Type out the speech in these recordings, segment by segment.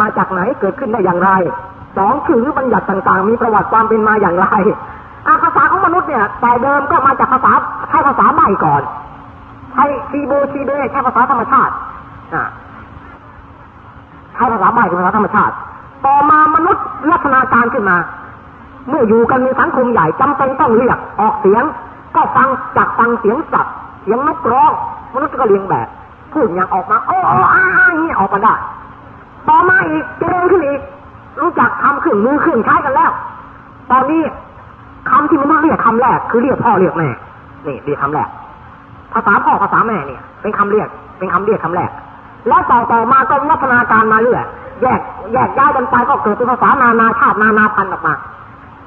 มาจากไหนเกิดขึ้นได้อย่างไรสองคือบัญญัติต่างๆ มีประวัติความเป็นมาอย่างไรอาภาษาของมนุษย์เนี่ยแต่เดิมก็มาจากภาษาใช้ภาษาใบก่อนใช้ซีโบซีเบใช้ภาษาธรรมชาติใช้ภาษาใบเป็นภาษาธรรมชาติ ต่อมามนุษย์ลักษณะการขึ้นมา เมื่ออยู่กันในสังคมใหญ่จำเป็นต้องเรียกออกเสียง ก็ฟังจากฟังเสียงสัตว์เสียงนกร้องมนุษย์ก็เลี้ยงแบบพูดอย่างออกมาโอ้อ้าอย่างนี้ออกมาได้ ต่อมาอีกเจริญขึ้นอีก รู้จักทำขึ้นมือขึ้นใช้กันแล้ว ตอนนี้คำที่มันต้องเรียกคำแรกคือเรียกพ่อเรียกแม่นี่เรียกคำแรก ภาษาพ่อภาษาแม่เนี่ย เป็นคำเรียก เป็นคำเรียกคำแรก แล้วต่อต่อมาก็วัฒนาการมาเรื่อยแยกแยกย้ายกันไปก็เกิดเป็นภาษานานาชาตินานาพันธุ์ออกมา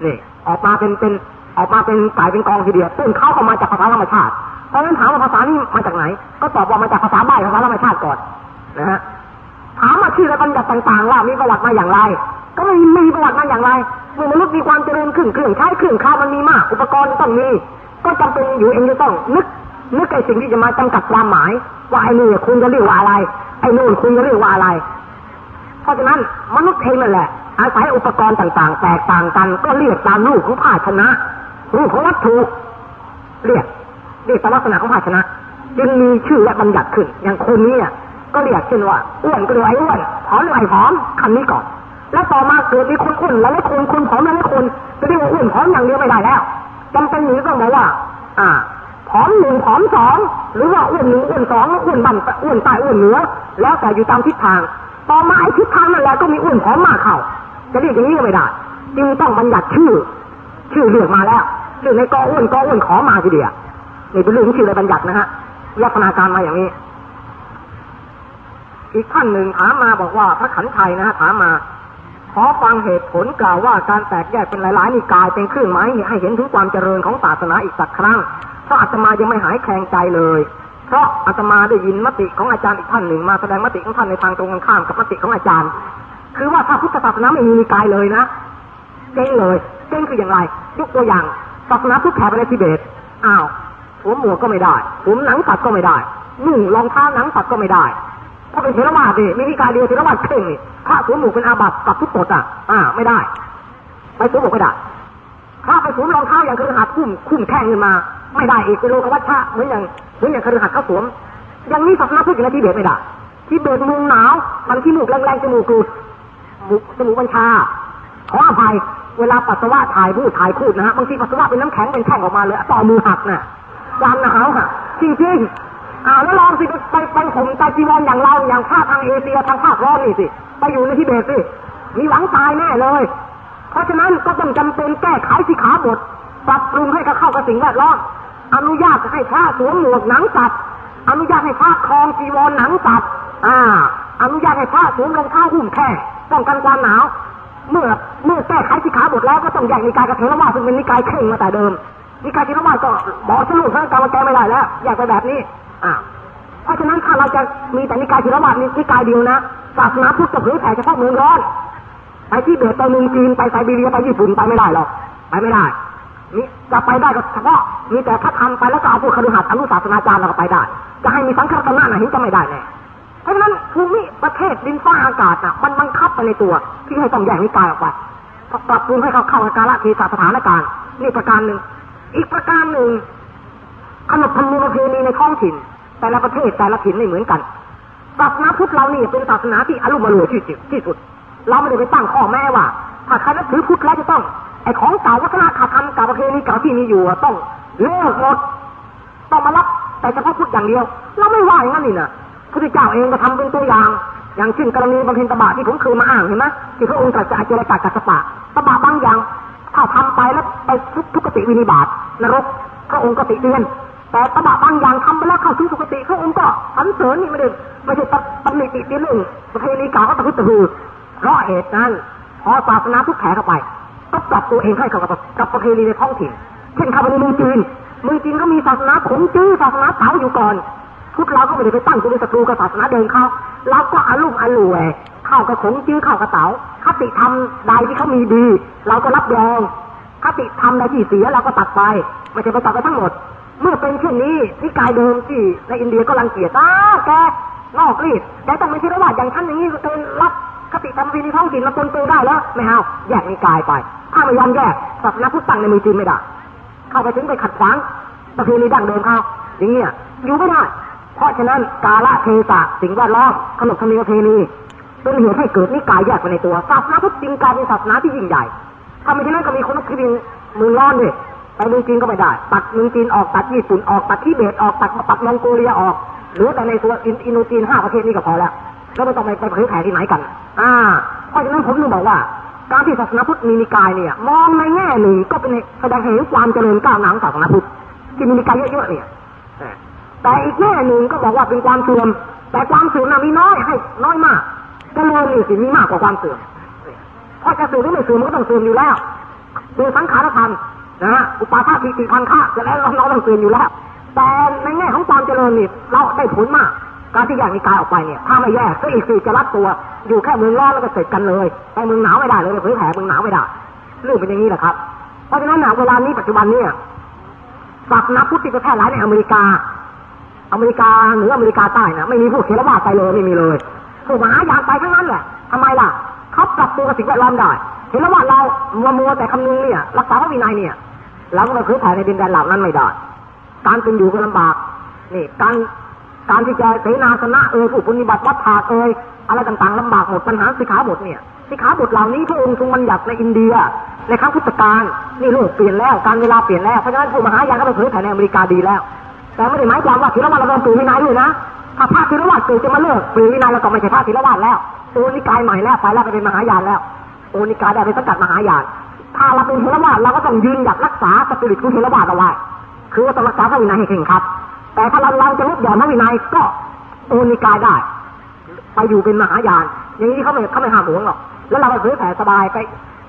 นี่ออกมาเป็นเป็นออกมาเป็นสายเป็นกองทีเดียวซึ่งเข้าก็มาจากภาษาธรรมชาติเพราะฉะนั้นถามว่าภาษานี้มาจากไหน ก็ตอบว่ามาจากภาษาใบภาษาธรรมชาติก่อนนะฮะ ถามมาชื่อและบัญญัติต่างๆว่ามีประวัติมาอย่างไร ก็ไม่มีประวัติมาอย่างไรเมื่อมนุษย์มีความเจริญขึ้นเครื่องใช้เครื่องข้ามันมีมาก อุปกรณ์ต้องมี ก็จำเป็นอยู่เองจะต้องนึกนึกไอ้สิ่งที่จะมาจำกัดความหมาย ว่าไอ้นี่คุณจะเรียกว่าอะไร ไอ้นู่นคุณจะเรียกว่าอะไร เพราะฉะนั้นมนุษย์เองนั่นแหละ อาศัยอุปกรณ์ต่างๆ แตกต่างกัน ก็เรียกตามรูปของภาชนะ รูปของวัตถุเรียกเรียกตามลักษณะของภาชนะ จึงมีชื่อและบัญญัติขึ้นอย่างคนนี้ ก็เรียกเช่นว่าอ้วนก็เรียกไอ้อ้วนผอมเรียกไอ้ผอมคำนี้ก่อน แล้วต่อมาเกิดมีคนอ้วนแล้วไม่คนคนผอมแล้วไม่คนจะเรียกว่าอ้วนผอมอย่างเดียวไม่ได้แล้วจำเป็นนี้ต้องบอกว่า อ่าผอมหนึ่งผอมสองหรือว่าอ้วนหนึ่งอ้วนสองอ้วนบันอ้วนใต้อ้วนเหนือแล้วแต่อยู่ตามทิศทาง ต่อมาไอ้ทิศทางนั่นแหละก็มีอ้วนผอมมากเข้าจะเรียกอย่างนี้ก็ไม่ได้จึงต้องบัญญัติชื่อ ชื่อเรียกมาแล้วชื่อในกออ้วนกออ้วนขอมาทีเดียวนี่เป็นเรื่องชื่อในบัญญัตินะฮะลักษณะการมาอย่างนี้ อีกท่านหนึ่งถามมาบอกว่าพระขันไทยนะฮะถามมา ขอฟังเหตุผลกล่าวว่าการแตกแยกเป็นหลายๆนิกายเป็นเครื่องหมายให้เห็นถึงความเจริญของศาสนาอีกสักครั้ง เพราะอาตมายังไม่หายแข็งใจเลย เพราะอาตมาได้ยินมติของอาจารย์อีกท่านหนึ่งมาแสดงมติของท่านในทางตรงกันข้ามกับมติของอาจารย์ คือว่าถ้าพุทธศาสนาไม่มีนิกายเลยนะเจ๊งเลยเจ๊งคืออย่างไรยกตัวอย่างศาสนาพุทธแผ่ไปในทิเบตอ้าวผมหมวกก็ไม่ได้ผมหนังสัตว์ก็ไม่ได้นุ่งรองเท้าหนังสัตว์ก็ไม่ได้ ถ้าเป็นเทรวาสดิมีวิการเดียวเทรวาสเข่งนี่ถ้าสวมหมวกเป็นอาบัติกับทุกกฎอะ อ่า ไม่ได้ ไปสวมหมวกไม่ได้ถ้าไปสวมรองเท้าอย่างคฤหัสถ์คุ้มคุ้มแข้งขึ้นมา ไม่ได้อีกเป็นโลกวัชชะเหมือนอย่างเหมือนอย่างคฤหัสถ์เขาสวมอย่างนี้ศาสนาพุทธอยู่ในที่เบตไม่ได้ที่เบตมุงหนาวมันที่มูกแรงๆจมูกกรูดจมูกบัญชาขออภัยเวลาปัสสาวะถ่ายพูดถ่ายพูดนะฮะบางทีปัสสาวะเป็นน้ำแข็งเป็นแท่งออกมาเลยต่อมือหักน่ะความหนาวฮะจริงๆ อ่าแล้วลองสิไปไปผมตาจีวรอย่างเราอย่างภาคทางเอเชียทางภาคร้อนนี่สิไปอยู่ในทิเบตสิมีหวังตายแน่เลย เพราะฉะนั้นก็ต้องจำเป็นแก้ไขสิขาบทปรับปรุงให้เข้ากับสิ่งแวดล้อมอนุญาตให้พระสวมหมวกหนังสัตว์อนุญาตให้พระคลองจีวรหนังสัตว์อ่า อนุญาตให้พระสวมรองเท้าหุ้มแค่ป้องกันความหนาว เมื่อเมื่อแก้ไขสิขาบทแล้วก็ต้องแยกนิกายกับเทรวาซึ่งเป็นนิกายเข่งมาแต่เดิมนิกายเทรวาก็บอกสรุปทางการมาแก้ไม่ได้แล้วแยากไปแบบนี้ อ่าเพราะฉะนั้นถ้าเราจะมีแต่นิกายศิลปะนิกายเดียวนะศาสนาพุทธจะเผยแผ่เฉพาะเมืองร้อนไปที่เบตไปเมืองจีนไปไซบีเรียไปญี่ปุ่นไปไม่ได้หรอกไปไม่ได้นี่จะไปได้ก็เฉพาะมีแต่ถ้าทำไปแล้วก็เอาพวกคฤหัสถ์อนุศาสนาจารย์เราก็ไปได้ จะให้มีสังฆราชนะเห็นจะไม่ได้แน่เพราะฉะนั้นภูมิประเทศดินฟ้าอากาศน่ะมันบังคับไปในตัว ที่ให้ต้องแยกนิกายออกไปปรับปรุงให้เขาเข้ากับกาลเทศะสถานการณ์นี่ประการหนึ่งอีกประการหนึ่งขนบธรรมเนียมประเพณีในท้องถิ่น แต่ละประเทศแต่ละถิ่นไม่เหมือนกันศาสนาพุทธเรานี่เป็นศาสนาที่อารมณ์รวยที่สุดที่สุด เราไม่ได้ไปตั้งข้อแม้ว่า ถ้าใครนับถือพุทธแล้วจะต้องไอของเก่าวัฒนธรรมเก่าประเพณีเก่าที่มีอยู่ต้องเลิกหมดต้องมารับแต่เฉพาะพุทธอย่างเดียว เราไม่ว่าอย่างนั้นนี่นะพระเจ้าเองก็ทำเป็นตัวอย่าง อย่างเช่นกรณีบางเพ็ญตบะที่ผมเคยมาอ่านเห็นไหมที่พระองค์ตรัสจะอาจรย์กัสปะตบะบางอย่างถ้าทำไปแล้วไปทุกขติวินิบาตนรกพระองค์ก็ติเตียน แต่ตบะบางอย่างทำไปแล้วเข้าถึงสุคติพระองค์ก็สันเสริญนี่ไม่ได้ไม่ใช่ตำหนิติตีเรื่องประเพณีเก่าก็ตะพุตะฮือเพราะเหตุนั้นพอศาสนาพุทธแขเข้าไปก็ปรับตัวเองให้เข้ากับกับประเพณีในท้องถิ่น เช่นเข้าไปในเมืองจีนเมืองจีนก็มีศาสนาขงจื้อศาสนาเต๋าอยู่ก่อนพุทธเราก็ไม่ได้ไปตั้งตัวเป็นศัตรูกับศาสนาเดิมเขาเราก็อารุ่มอร่วยเข้ากับขงจื้อเข้ากับเต๋าคติธรรมใดที่เขามีดี เราก็รับรองคติธรรมใดที่เสียเราก็ตัดไปไม่ใช่ไปตัดไปทั้งหมด เมื่อเป็นเช่นนี้นิกายเดิมที่ในอินเดียก็รังเกียจอ้าแกนอกรีดแกต้องไม่ใช่ระว่าอย่างท่านอย่างนี้เป็นรับคติธรรมวินีท้องถิ่นมาปนตัวได้แล้วไม่เอาแยกนิกายไป ถ้าไม่ยอมแยกศาสนาพุทธตั้งในมือจีนไม่ได้เข้าไปถึงไปขัดขวางประเพณีดั้งเดิมเขาอย่างเงี้ยอยู่ไม่ได้เพราะฉะนั้นกาละเทศะสิ่งแวดล้อมขนบธรรมเนียมประเพณีเป็นเหตุให้เกิดนิกายแยกไปในตัวศาสนาพุทธจริงกลายเป็นศาสนาที่ยิ่งใหญ่ถ้าไม่เช่นั้นก็มีคนที่เป็นมือร้อนเลย ไปเมืองจีนก็ไม่ได้ ตัดเมืองจีนออกตัดญี่ปุ่นออกตัดทิเบตออกตัดตัดมองโกเลียออก หรือแต่ในตัวอินโดจีนห้าประเทศนี้ก็พอแล้วแล้วไม่ต้องไปไปเผยแผ่ที่ไหนกัน อ่า เพราะฉะนั้นผมถึงบอกว่า การที่ศาสนาพุทธมีนิกายเนี่ยมองในแง่หนึ่งก็เป็นแสดงเห็นความเจริญก้าวหน้าของศาสนาพุทธที่มีนิกายเยอะๆเนี่ยแต่อีกแง่หนึ่งก็บอกว่าเป็นความเสื่อม แต่ความเสื่อมน่ะมีน้อยให้น้อยมากเจริญนี่สิมีมากกว่าความเสื่อมเพราะจะเสื่อมหรือไม่เสื่อมมันก็ต้องเสื่อมอยู่แล้วคือสังขารพันนะ ฮะอุปาทาทิฏฐิพันธ์ะจะแล้วเราต้องเสื่อมอยู่แล้ว แต่ในแง่ของความเจริญนี่เราได้ผลมาก การที่แยกนิกายออกไปเนี่ย ถ้าไม่แยกก็อีกสี่จะรัดตัว อยู่แค่เมืองร้อนแล้วก็เสร็จกันเลยไปเมืองหนาวไม่ได้เลยเผยแผ่เมืองหนาวไม่ได้เรื่องเป็นอย่างนี้แหละครับ เพราะฉะนั้นนะเวลานี้ปัจจุบันเนี่ยศาสนาพุทธที่จะแพร่หลายในอเมริกา อเมริกาหรืออเมริกาใต้นะไม่มีผู้เทรวาสไปเลยไม่มีเลยผู้มหายานไปทั้งนั้นแหละทำไมล่ะเขาปรับตัวกับสิ่งแวดล้อมได้เทรวาสเรามัวมัวแต่คำนึงเนี่ยรักษาพระวินัยเนี่ย เราก็ไปเผยแผ่ในดินแดนเหล่านั้นไม่ได้ การเป็นอยู่ก็ลำบาก นี่ การการที่จะเสนาสนะเอ่ยผู้ปฏิบัติวัดถาเอ่ยอะไรต่างๆลำบากหมดปัญหาสิขาบทเนี่ยสิขาบทเหล่านี้พระองค์ทรงบัญญัติในอินเดีย ในครั้งพุทธกาลนี่โลกเปลี่ยนแล้วการเวลาเปลี่ยนแล้วเพราะฉะนั้นผู้มหายานก็ไปเผยแผ่ในอเมริกาดีแล้ว แต่ไม่ได้หมายความว่าธีรวัตรเราต้องตื่นวินัยด้วยนะถ้าพระธีรวัตรตื่นจะมาเลิกตื่นวินัยเราก็ไม่ใช่พระธีรวัตรแล้วโอนิกายใหม่แล้วไปแล้วไปเป็นมหายานแล้วโอนิกายได้เป็นสังกัดมหายาน ถ้าเราเป็นเทรวาสเราก็ต้องยืนหยัดรักษาสปิริตของเทรวาสเอาไว้คือต้องรักษาพระวินัยให้เข่งครับ แต่ถ้าเราเราจะลดหย่อนพระวินัยก็โอนิกายได้ ไปอยู่เป็นมหายาน อย่างนี้เขาไม่เขาไม่ห้ามหวงหรอก แล้วเราไปเผยแผ่สบายไป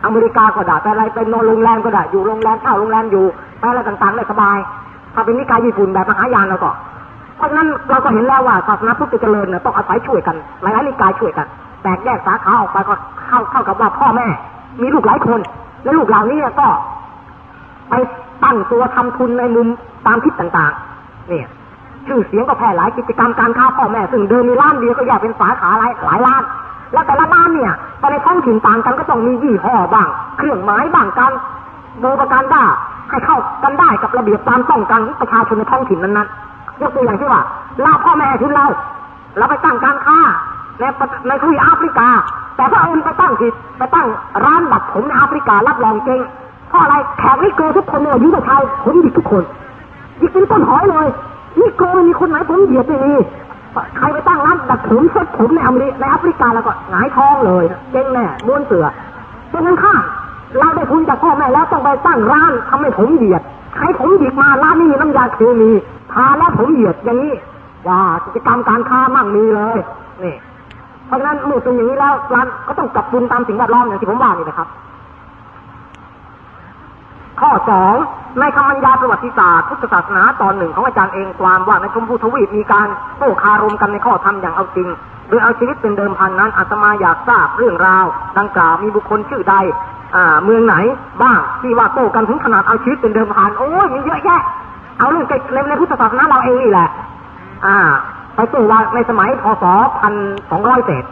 อเมริกาก็ได้ไปอะไรไปนอนโรงแรมก็ได้อยู่โรงแรมเช่าโรงแรมอยู่ไปอะไรต่างๆได้สบาย ถ้าเป็นนิกายญี่ปุ่นแบบมหายานเราก็เพราะฉะนั้นเราก็เห็นแล้วว่าศาสนาพุทธเจริญเนี่ยต้องอาศัยช่วยกันหลายๆนิกายช่วยกันแตกแยกสาขาออกไปก็เข้าเข้ากับว่าพ่อแม่ มีลูกหลายคน และลูกเหล่านี้ก็ไปตั้งตัวทำทุนในมุมตามทิศต่างๆ เนี่ย ชื่อเสียงก็แพร่หลายกิจกรรมการค้าพ่อแม่ ซึ่งเดิมมีร้านเดียวก็แยากเป็นสาขาหลายหลายร้าน แล้วแต่ละร้านเนี่ยแต่ในท้องถิ่นต่างกันก็ต้องมียี่ห้อบ้าง เครื่องหมายบ้างการโบประการบ้าให้เข้ากันได้กับระเบียบตามต้องการประชาชนในท้องถิ่นนั้นๆยกตัวอย่างที่ว่าเราพ่อแม่ทุนเราเราไปตั้งการค้า ในในทวีแอฟริกา แต่ถ้าเอาไปตั้งที่ไปตั้งร้านบัตรผมในแอฟริการับรองเจ๊งเพราะอะไรแขกนิโกทุกคนเนี่ยยิ่งกว่าชายผมหยิกทุกคนหยิกเป็นต้นหอยเลยนิโกมีคนไหนผมเหยียบไม่มีใครไปตั้งร้านดัดผมเซ็ตผมในอเมริในแอฟริกาแล้วก็หงายท้องเลยเจ๊งแน่ม้วนเสือเพราะงั้นข้าเราได้ทุนจากพ่อแม่แล้วต้องไปตั้งร้านทำให้ผมเหยียดใครผมหยิกมาร้านนี้มีน้ำยาเคมีทาแล้วผมเหยียดอย่างนี้ว่ากิจกรรมการค้ามั่งมีเลยนี่ ราะฉะนั้นเมื่อเป็นอย่างนี้แล้วร้านก็ต้องกลับปรุงตามสิ่งแวดล้อมอย่างที่ผมว่านี่นะครับ ข้อสองในคำบรรยายประวัติศาสตร์พุทธศาสนาตอนหนึ่งของอาจารย์เองความว่าในชมพูทวีปมีการโต้คารมกันในข้อธรรมอย่างเอาจริงโดยเอาชีวิตเป็นเดิมพันนั้นอาตมาอยากทราบเรื่องราว ดังกล่าวมีบุคคลชื่อใดเมืองไหนบ้างที่ว่าโต้กันถึงขนาดเอาชีวิตเป็นเดิมพันโอ้ยมีเยอะแยะ เอาเรื่องในพุทธศาสนาเราเองนี่แหละ อ่า ไปโต้ว่าในสมัยพศพันสองร้อยเศษ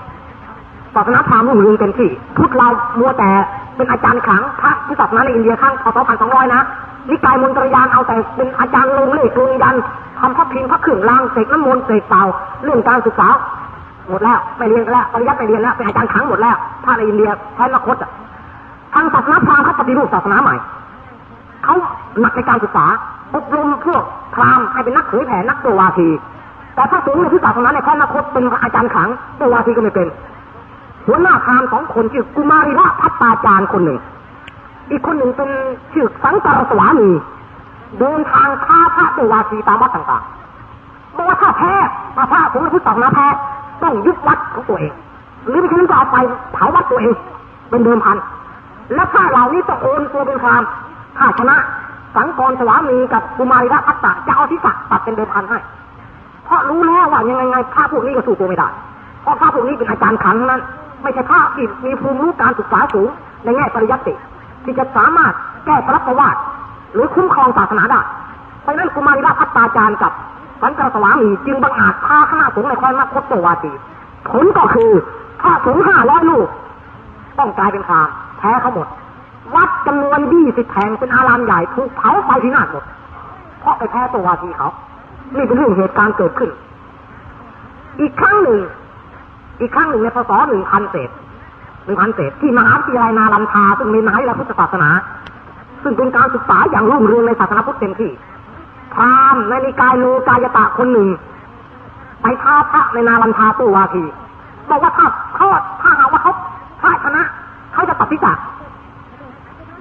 ศาสนาพราหมณ์รุ่งเรืองเต็มที่พุทธเรามัวแต่เป็นอาจารย์ขังพระที่ศาสนาในอินเดียข้างพศพันสองร้อยนะนิกายมนตรยานเอาแต่เป็นอาจารย์ลงเลขลงยันทำพระพิมพ์พระเครื่งรางเสกน้ำมนต์เสกเป่าเรื่องการศึกษาหมดแล้วไม่เรียนแล้วปริยัติไม่เรียนแล้วเป็นอาจารย์ขังหมดแล้วถ้าในอินเดียแทนมคตทางศาสนาพราหมณ์เขาปฏิรูปศาสนาใหม่เขาหนักในการศึกษาอบรมพวกพราหมณ์ให้เป็นนักเผยแผ่นักตัววาที แต่ถ้าสูงในที่ศาสนาในข้อนคตเป็นอาจารย์ขังตัววาทีก็ไม่เป็น หัวหน้าพรามสองคนชื่อกุมารีระพัตตาจารย์คนหนึ่ง อีกคนหนึ่งเป็นชื่อสังกรสวามีเดินทางค้าพระตัววาทีตามวัดต่างๆบอกว่าถ้าแพ้ถ้าพระสงฆ์และพุทธศาสนาแพ้ต้องยุบวัดของตัวเอง หรือไม่เช่นนั้นก็เอาไปเผาวัดตัวเองเป็นเดิมพัน และถ้าเหล่านี้ต้องโอนตัวเป็นพรามถ้าชนะสังกรสวามีกับกุมารีระพัตตาจะเอาทิศตัดเป็นเดิมพันให้ เพราะรู้แล้วว่ายังไงไงพระพวกนี้ก็สู้ตัวไม่ได้ เพราะพระพวกนี้เป็นอาจารย์ขังนั้น ไม่ใช่พระที่มีภูมิรู้การศึกษาสูงในแง่ปริยัติที่จะสามารถแก้พระประวัติหรือคุ้มครองศาสนาได้เพราะนั้นกุมารีราพัตตาจารย์กับสันกรสวามีจึงบังอาจพาคณะสงฆ์ในคอยมาคตโตวาตีผลก็คือพระสงฆ์ห้าร้อยลูกต้องกลายเป็นพรามแพ้เขาหมด วัดจำนวนยี่สิบแห่งเป็นอารามใหญ่ถูกเผาไฟพินาศหมด เพราะไปแพ้ตัววาทีเขา นี่เป็นเรื่องเหตุการณ์เกิดขึ้น อีกครั้งหนึ่ง อีกครั้งหนึ่งในพศหนึ่งพันเศษหนึ่งพันเศษที่มหาวิทยาลัยนาลันทาซึ่งมีมหาวิทยาลัยพุทธศาสนา ซึ่งเป็นการศึกษาอย่างรุ่งเรืองในศาสนาพุทธเต็มที่พราหมณ์ในนิกายโลกายตะคนหนึ่ง ไปท้าพระในนาลันทาตู้วาทีบอกว่าถ้าเขาถ้าหาว่าเขาพระชนะเขาจะตัดพิจัก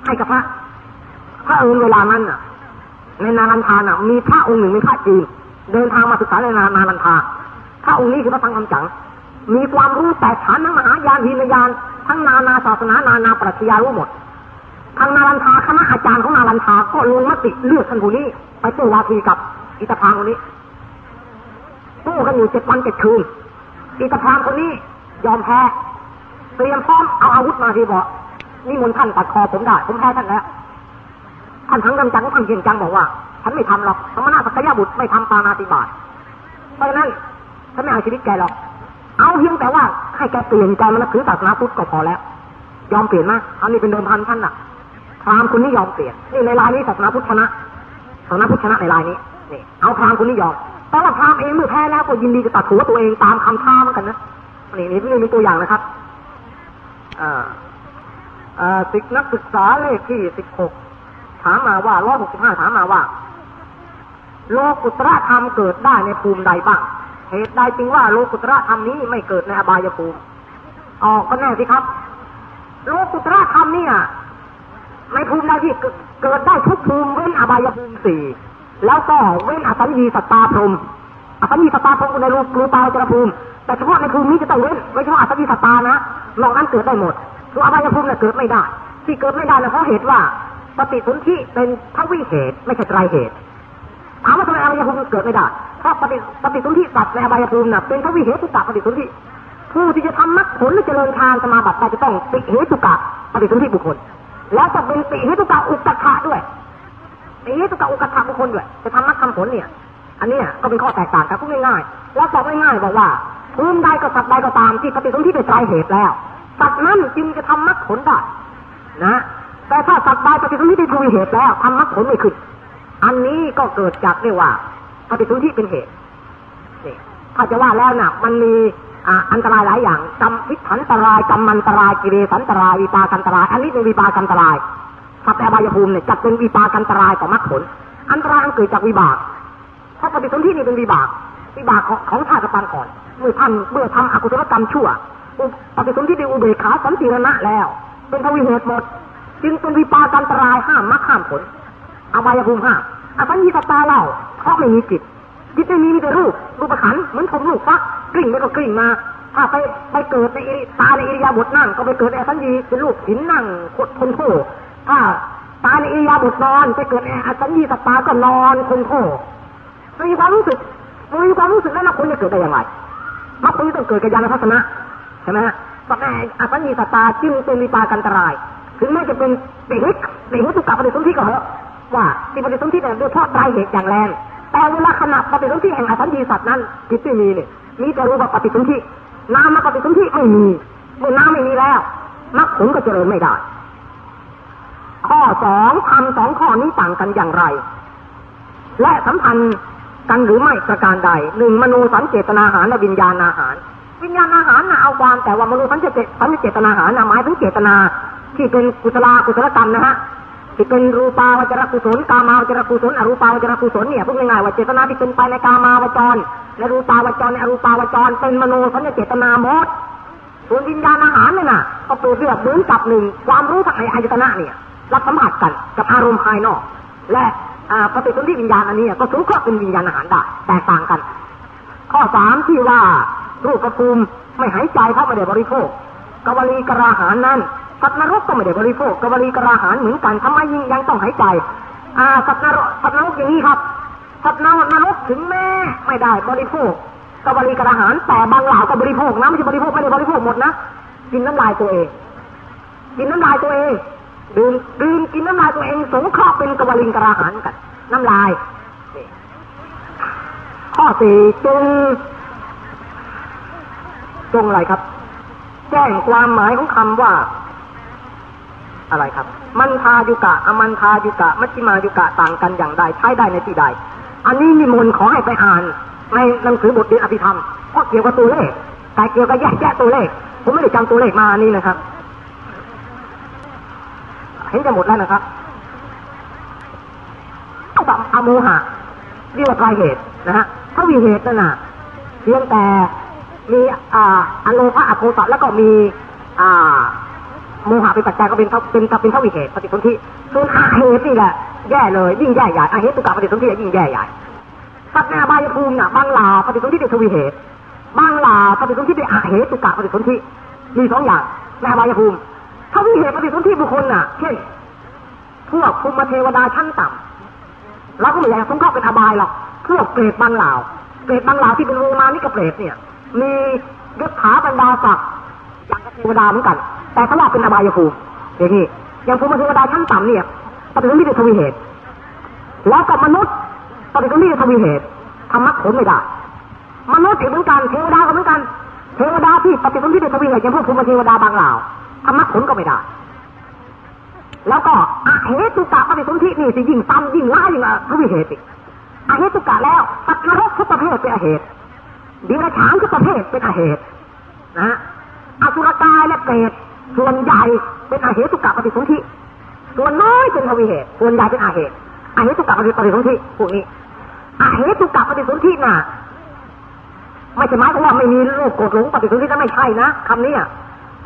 ให้กับพระพระเอิญเวลานั้นน่ะ ในนาลันทาน่ะ มีพระองค์หนึ่งเป็นพระจีน เดินทางมาศึกษาในนานาลันทาพระองค์นี้คือพระสังฆำจังมีความรู้แตกฉานทั้งมหายานหินยาน ทั้งนานาศาสนานานาปรัชญารู้หมดทางนาลันทาคณะอาจารย์ของนาลันทาก็ลงมติเลือกท่านผู้นี้ ไปสู้วาทีกับอิตาพามคนนี้สู้กันอยู่เจ็ดวันเจ็ดคืนอิตาพามคนนี้ยอมแพ้เตรียมพร้อมเอาอาวุธมาทีบอกนี่มนท่านตัดคอผมได้ผมแพ้ท่านแล้วท่านทั้งกำจังท่านเพียงจังบอกว่า ฉันไม่ทำหรอกสมณะสักยะบุตรไม่ทำปานาติบาตเพราะฉะนั้นฉันไม่เอาชีวิตแกหรอก เอาเพียงแต่ว่าให้แกเปลี่ยนใจมานับถือศาสนาพุทธก็พอแล้ว ยอมเปลี่ยนไหมอันนี้เป็นเดิมพันท่านน่ะพรามณ์คนนี้ยอมเปลี่ยนนี่ในรายนี้ศาสนาพุทธชนะศาสนาพุทธชนะในรายนี้นี่เอาพรามณ์คนนี้ยอมแต่ว่าพรามเองเมื่อแพ้แล้วก็ยินดีจะตัดหัวตัวเองตามคำท้าเหมือนกันนะนี่นี่นี่มีตัวอย่างนะครับอ่าอ่าสิกนักศึกษาเลขที่สิบหกถามมาว่าร้อยหกสิบห้าถามมาว่า โลกุตระธรรมเกิดได้ในภูมิใดบ้าง เหตุใดจึงว่าโลกุตระธรรมนี้ไม่เกิดในอบายภูมิอ๋อก็แน่สิครับ โลกุตระธรรมเนี่ยในภูมิใดที่เกิดได้ทุกภูมิเว้นอบายภูมิสี่แล้วก็เว้นอสัญญีสตตาพรมอสัญญีสตตาพรมในรูปรูปาจรภูมิแต่เฉพาะในภูมินี้จะต้องเว้นไม่เฉพาะอสัญญีสตตานะนอกนั้นเกิดได้หมดส่วนอบายภูมิเนี่ยเกิดไม่ได้ ที่เกิดไม่ได้เนี่ยเพราะเหตุว่าปฏิสนธิเป็นทวิเหตุไม่ใช่ไตรเหตุามว่าทำไมอบายภูมิเกิดไม่ได้เพราะปฏิปฏิสนธิสัตว์ในอบายภูมิน่ะเป็นทวิเหตุตัปฏิสนธิผู้ที่จะทำมรรคผลหรือเจริญฌานสมาบัติได้จะต้องติเหตุกะปฏิสนธิบุคคล แล้วจะเป็นติเหตุกะอุตตะด้วยติเหตุกะอุตตะบุคคลด้วย จะทำมรรคทำผลเนี่ย อันนี้ก็เป็นข้อแตกต่างกันพูดง่ายๆแล้วบอกง่ายๆบอกว่าภูมิใดกับสัตว์ใดก็ตามที่ปฏิสนธิเป็นไตรเหตุแล้วสัตว์นั้นจึงจะทำมรรคผลได้นะ แต่ถ้าสัตว์ใดปฏิสนธิเป็นทวีเหตุแล้วทำมรรคผลไม่ขึ้น อันนี้ก็เกิดจากเรียกว่าปฏิสนธิเป็นเหตุนี่ถ้าจะว่าแล้วนะมันมีอันตรายหลายอย่างกรรมวิถันตรายกรรมันตรายกิเลสันตรายวิปากันตราย อันนี้เป็นวิปากันตรายสัตว์อบายภูมิเนี่ยจัดเป็นวิปากันตรายต่อมรรคผล อันตรายเกิดจากวิบากเพราะปฏิสนธินี่เป็นวิบาก วิบากของของชาติปางก่อนเมื่อท่านเมื่อทำอกุศลกรรมชั่วปฏิสนธิเป็นอุเบกขาสันติรณะแล้ว เป็นทวีเหตุหมด จึงเป็นวิปากันตรายห้ามมรรคห้ามผล อบายภูมิห้าอสัญญีสตาเล่าเพราะไม่มีจิต จิตไม่มีมีแต่รูป รูปขันเหมือนผมลูกฟักกลิ่งไม่ก็กลิ่งมา ถ้าไปไปเกิดในตาในอิริยาบถนั่ง ก็ไปเกิดในสัญญีเป็นรูปหินนั่งคดทนโทถ้าตาในอิริยาบถนอน ไปเกิดในอสัญญีสตาก็นอนทนโทมีความรู้สึกมีความรู้สึกแล้วนะคุณจะเกิดได้อย่างไรมรรคผลต้องเกิดกับญาณทัศนะใช่ไหมฮะก็แม่อสัญญีสตาจึงเป็นวิปากันตราย ถึงแม้จะเป็นเด็กเด็กทุกข์กับปฏิสนธิก็เหอะ ว่าที่ปฏิสนธิเนี่ยด้วยเพราะตายเหตุอย่างแรง แต่เวลาขณะปฏิสนธิแห่งอสัญญีสัตว์นั้นจิตไม่มีเนี่ยมีแต่รูปปฏิสนธินามปฏิสนธิไม่มีเมื่อน้ำไม่มีแล้วมรรคผลก็เจริญไม่ได้ ข้อสองคำสองข้อนี้ต่างกันอย่างไร และสัมพันธ์กันหรือไม่ประการใดหนึ่งมโนสัญเจตนาหารและวิญญาณอาหาร วิญญาณอาหารนะเอาความแต่ว่ามโนสัญเจตสัญเจตนาหารนะหมายถึงเจตนาที่เป็นกุศลากุศลกรรมนะฮะ ที่เป็นรูปาวจรกุศลกามาวจรกุศลอรูปาวจรกุศลเนี่ยพูดง่ายๆว่าเจตนาที่เป็นไปในกามาวจรและรูปาวจรในอรูปาวจรเป็นมโนสัญเจตนาหมดส่วนวิญญาณอาหารเนี่ยนะก็เปรียบเทียบเหมือนกับหนึ่งความรู้ทางอายตนะเนี่ยรับสัมผัสกันกับอารมณ์ภายนอก และปฏิสนธิวิญญาณอันนี้ก็สงเคราะห์เป็นวิญญาณอาหารได้แตกต่างกัน ข้อสามที่ว่ารูปภูมิไม่หายใจเพราะไม่ได้บริโภคกวลีกราหารนั้น สัตว์นรกก็ไม่ได้บริโภคกวลีกราหารเหมือนกันทำไมยังยังต้องหายใจอ่าสัตว์นรกสัตว์นรกอย่างนี้ครับสัตว์นรกถึงแม่ไม่ได้บริโภคกวลีกราหารแต่บางเหล่าก็บริโภคนะไม่ใช่บริโภคไม่ได้บริโภคหมดนะกินน้ำลายตัวเองกินน้ำลายตัวเองดื่มดื่มกินน้ำลายตัวเองสงเคราะห์เป็นกวลิกราหารกัน น้ำลายข้อสี่จงจงอะไรครับ แจ้งความหมายของคำว่า อะไรครับ มันทายุกะอมันทายุกะ มัชฌิมายุกะต่างกันอย่างใดใช้ได้ในที่ใด อันนี้นิมนต์ขอให้ไปอ่าน ในหนังสือบทเรียนอภิธรรมเพราะเกี่ยวกับตัวเลขแต่เกี่ยวกับแยกแยะตัวเลข ผมไม่ได้จำตัวเลขมาอันนี้นะครับ เห็นจะหมดแล้วนะครับกับอโมหะเรียกว่าไตรเหตุนะฮะถ้ามีเหตุนั่นน่ะเพียงแต่มีอ่าอโลภะอโทสะแล้วก็มีอ่า โมหะเป็นปัจจัยก็เป็นเท่าเป็นเป็นเท่าวิเหตุปฏิสนธิส่วนอาเหตุนี่แหละแย่เลยยิ่งแย่ใหญ่อาเหตุตุกะปฏิสนธิยิ่งแย่ใหญ่สัตว์ในอบายภูมิน่ะบางลาปฏิสนธิเป็นทวีเหตุบางลาปฏิสนธิเป็นอาเหตุตุกะปฏิสนธิมีสองอย่างในอบายภูมิทวีเหตุปฏิสนธิบุคคลน่ะเช่นพวกภูมิเทวดาชั้นต่ำเราก็ไม่อยากสงเคราะห์เป็นอบายหรอกพวกเปรตบางลาเปรตบางลาที่เป็นโรมานี่กับเปรตเนี่ย มียศถาบรรดาศักดิ์อย่างเทวดาเหมือนกัน แต่เขาว่าเป็นอบายภูมิอย่างนี้อย่างภูมิเทวดาชั้นต่ำเนี่ยปฏิสนธิเป็นทวีเหตุ แล้วกับมนุษย์ปฏิสนธิเป็นทวีเหตุทำมรรคผลไม่ได้ มนุษย์อีกเหมือนกันเทวดาก็เหมือนกันเทวดาที่ปฏิสนธิเป็นทวีเหตุอย่างพวกภูมิเทวดาบางเหล่าทำมรรคผลก็ไม่ได้ แล้วก็อาเหตุกะปฏิสนธินี่สิยิ่งต่ำยิ่งร้ายยิ่งทวีเหตุอีกอาเหตุกะแล้วสัตว์นรกทุกประเภทเป็นอาเหตุดิรัจฉานทุกประเภทเป็นอาเหตุนะอสุรกายและเปรต ส่วนใหญ่เป็นอาเหตุกะปฏิสนธิส่วนน้อยเป็นทวีเหตุ ส่วนใหญ่เป็นอาเหตุอาเหตุกะปฏิสนธิพวกนี้อาเหตุกะปฏิสนธิน่ะไม่ใช่หมายถึงว่าไม่มีโลกโกรธหลงปฏิสนธินั่นไม่ใช่นะคำนี้อะ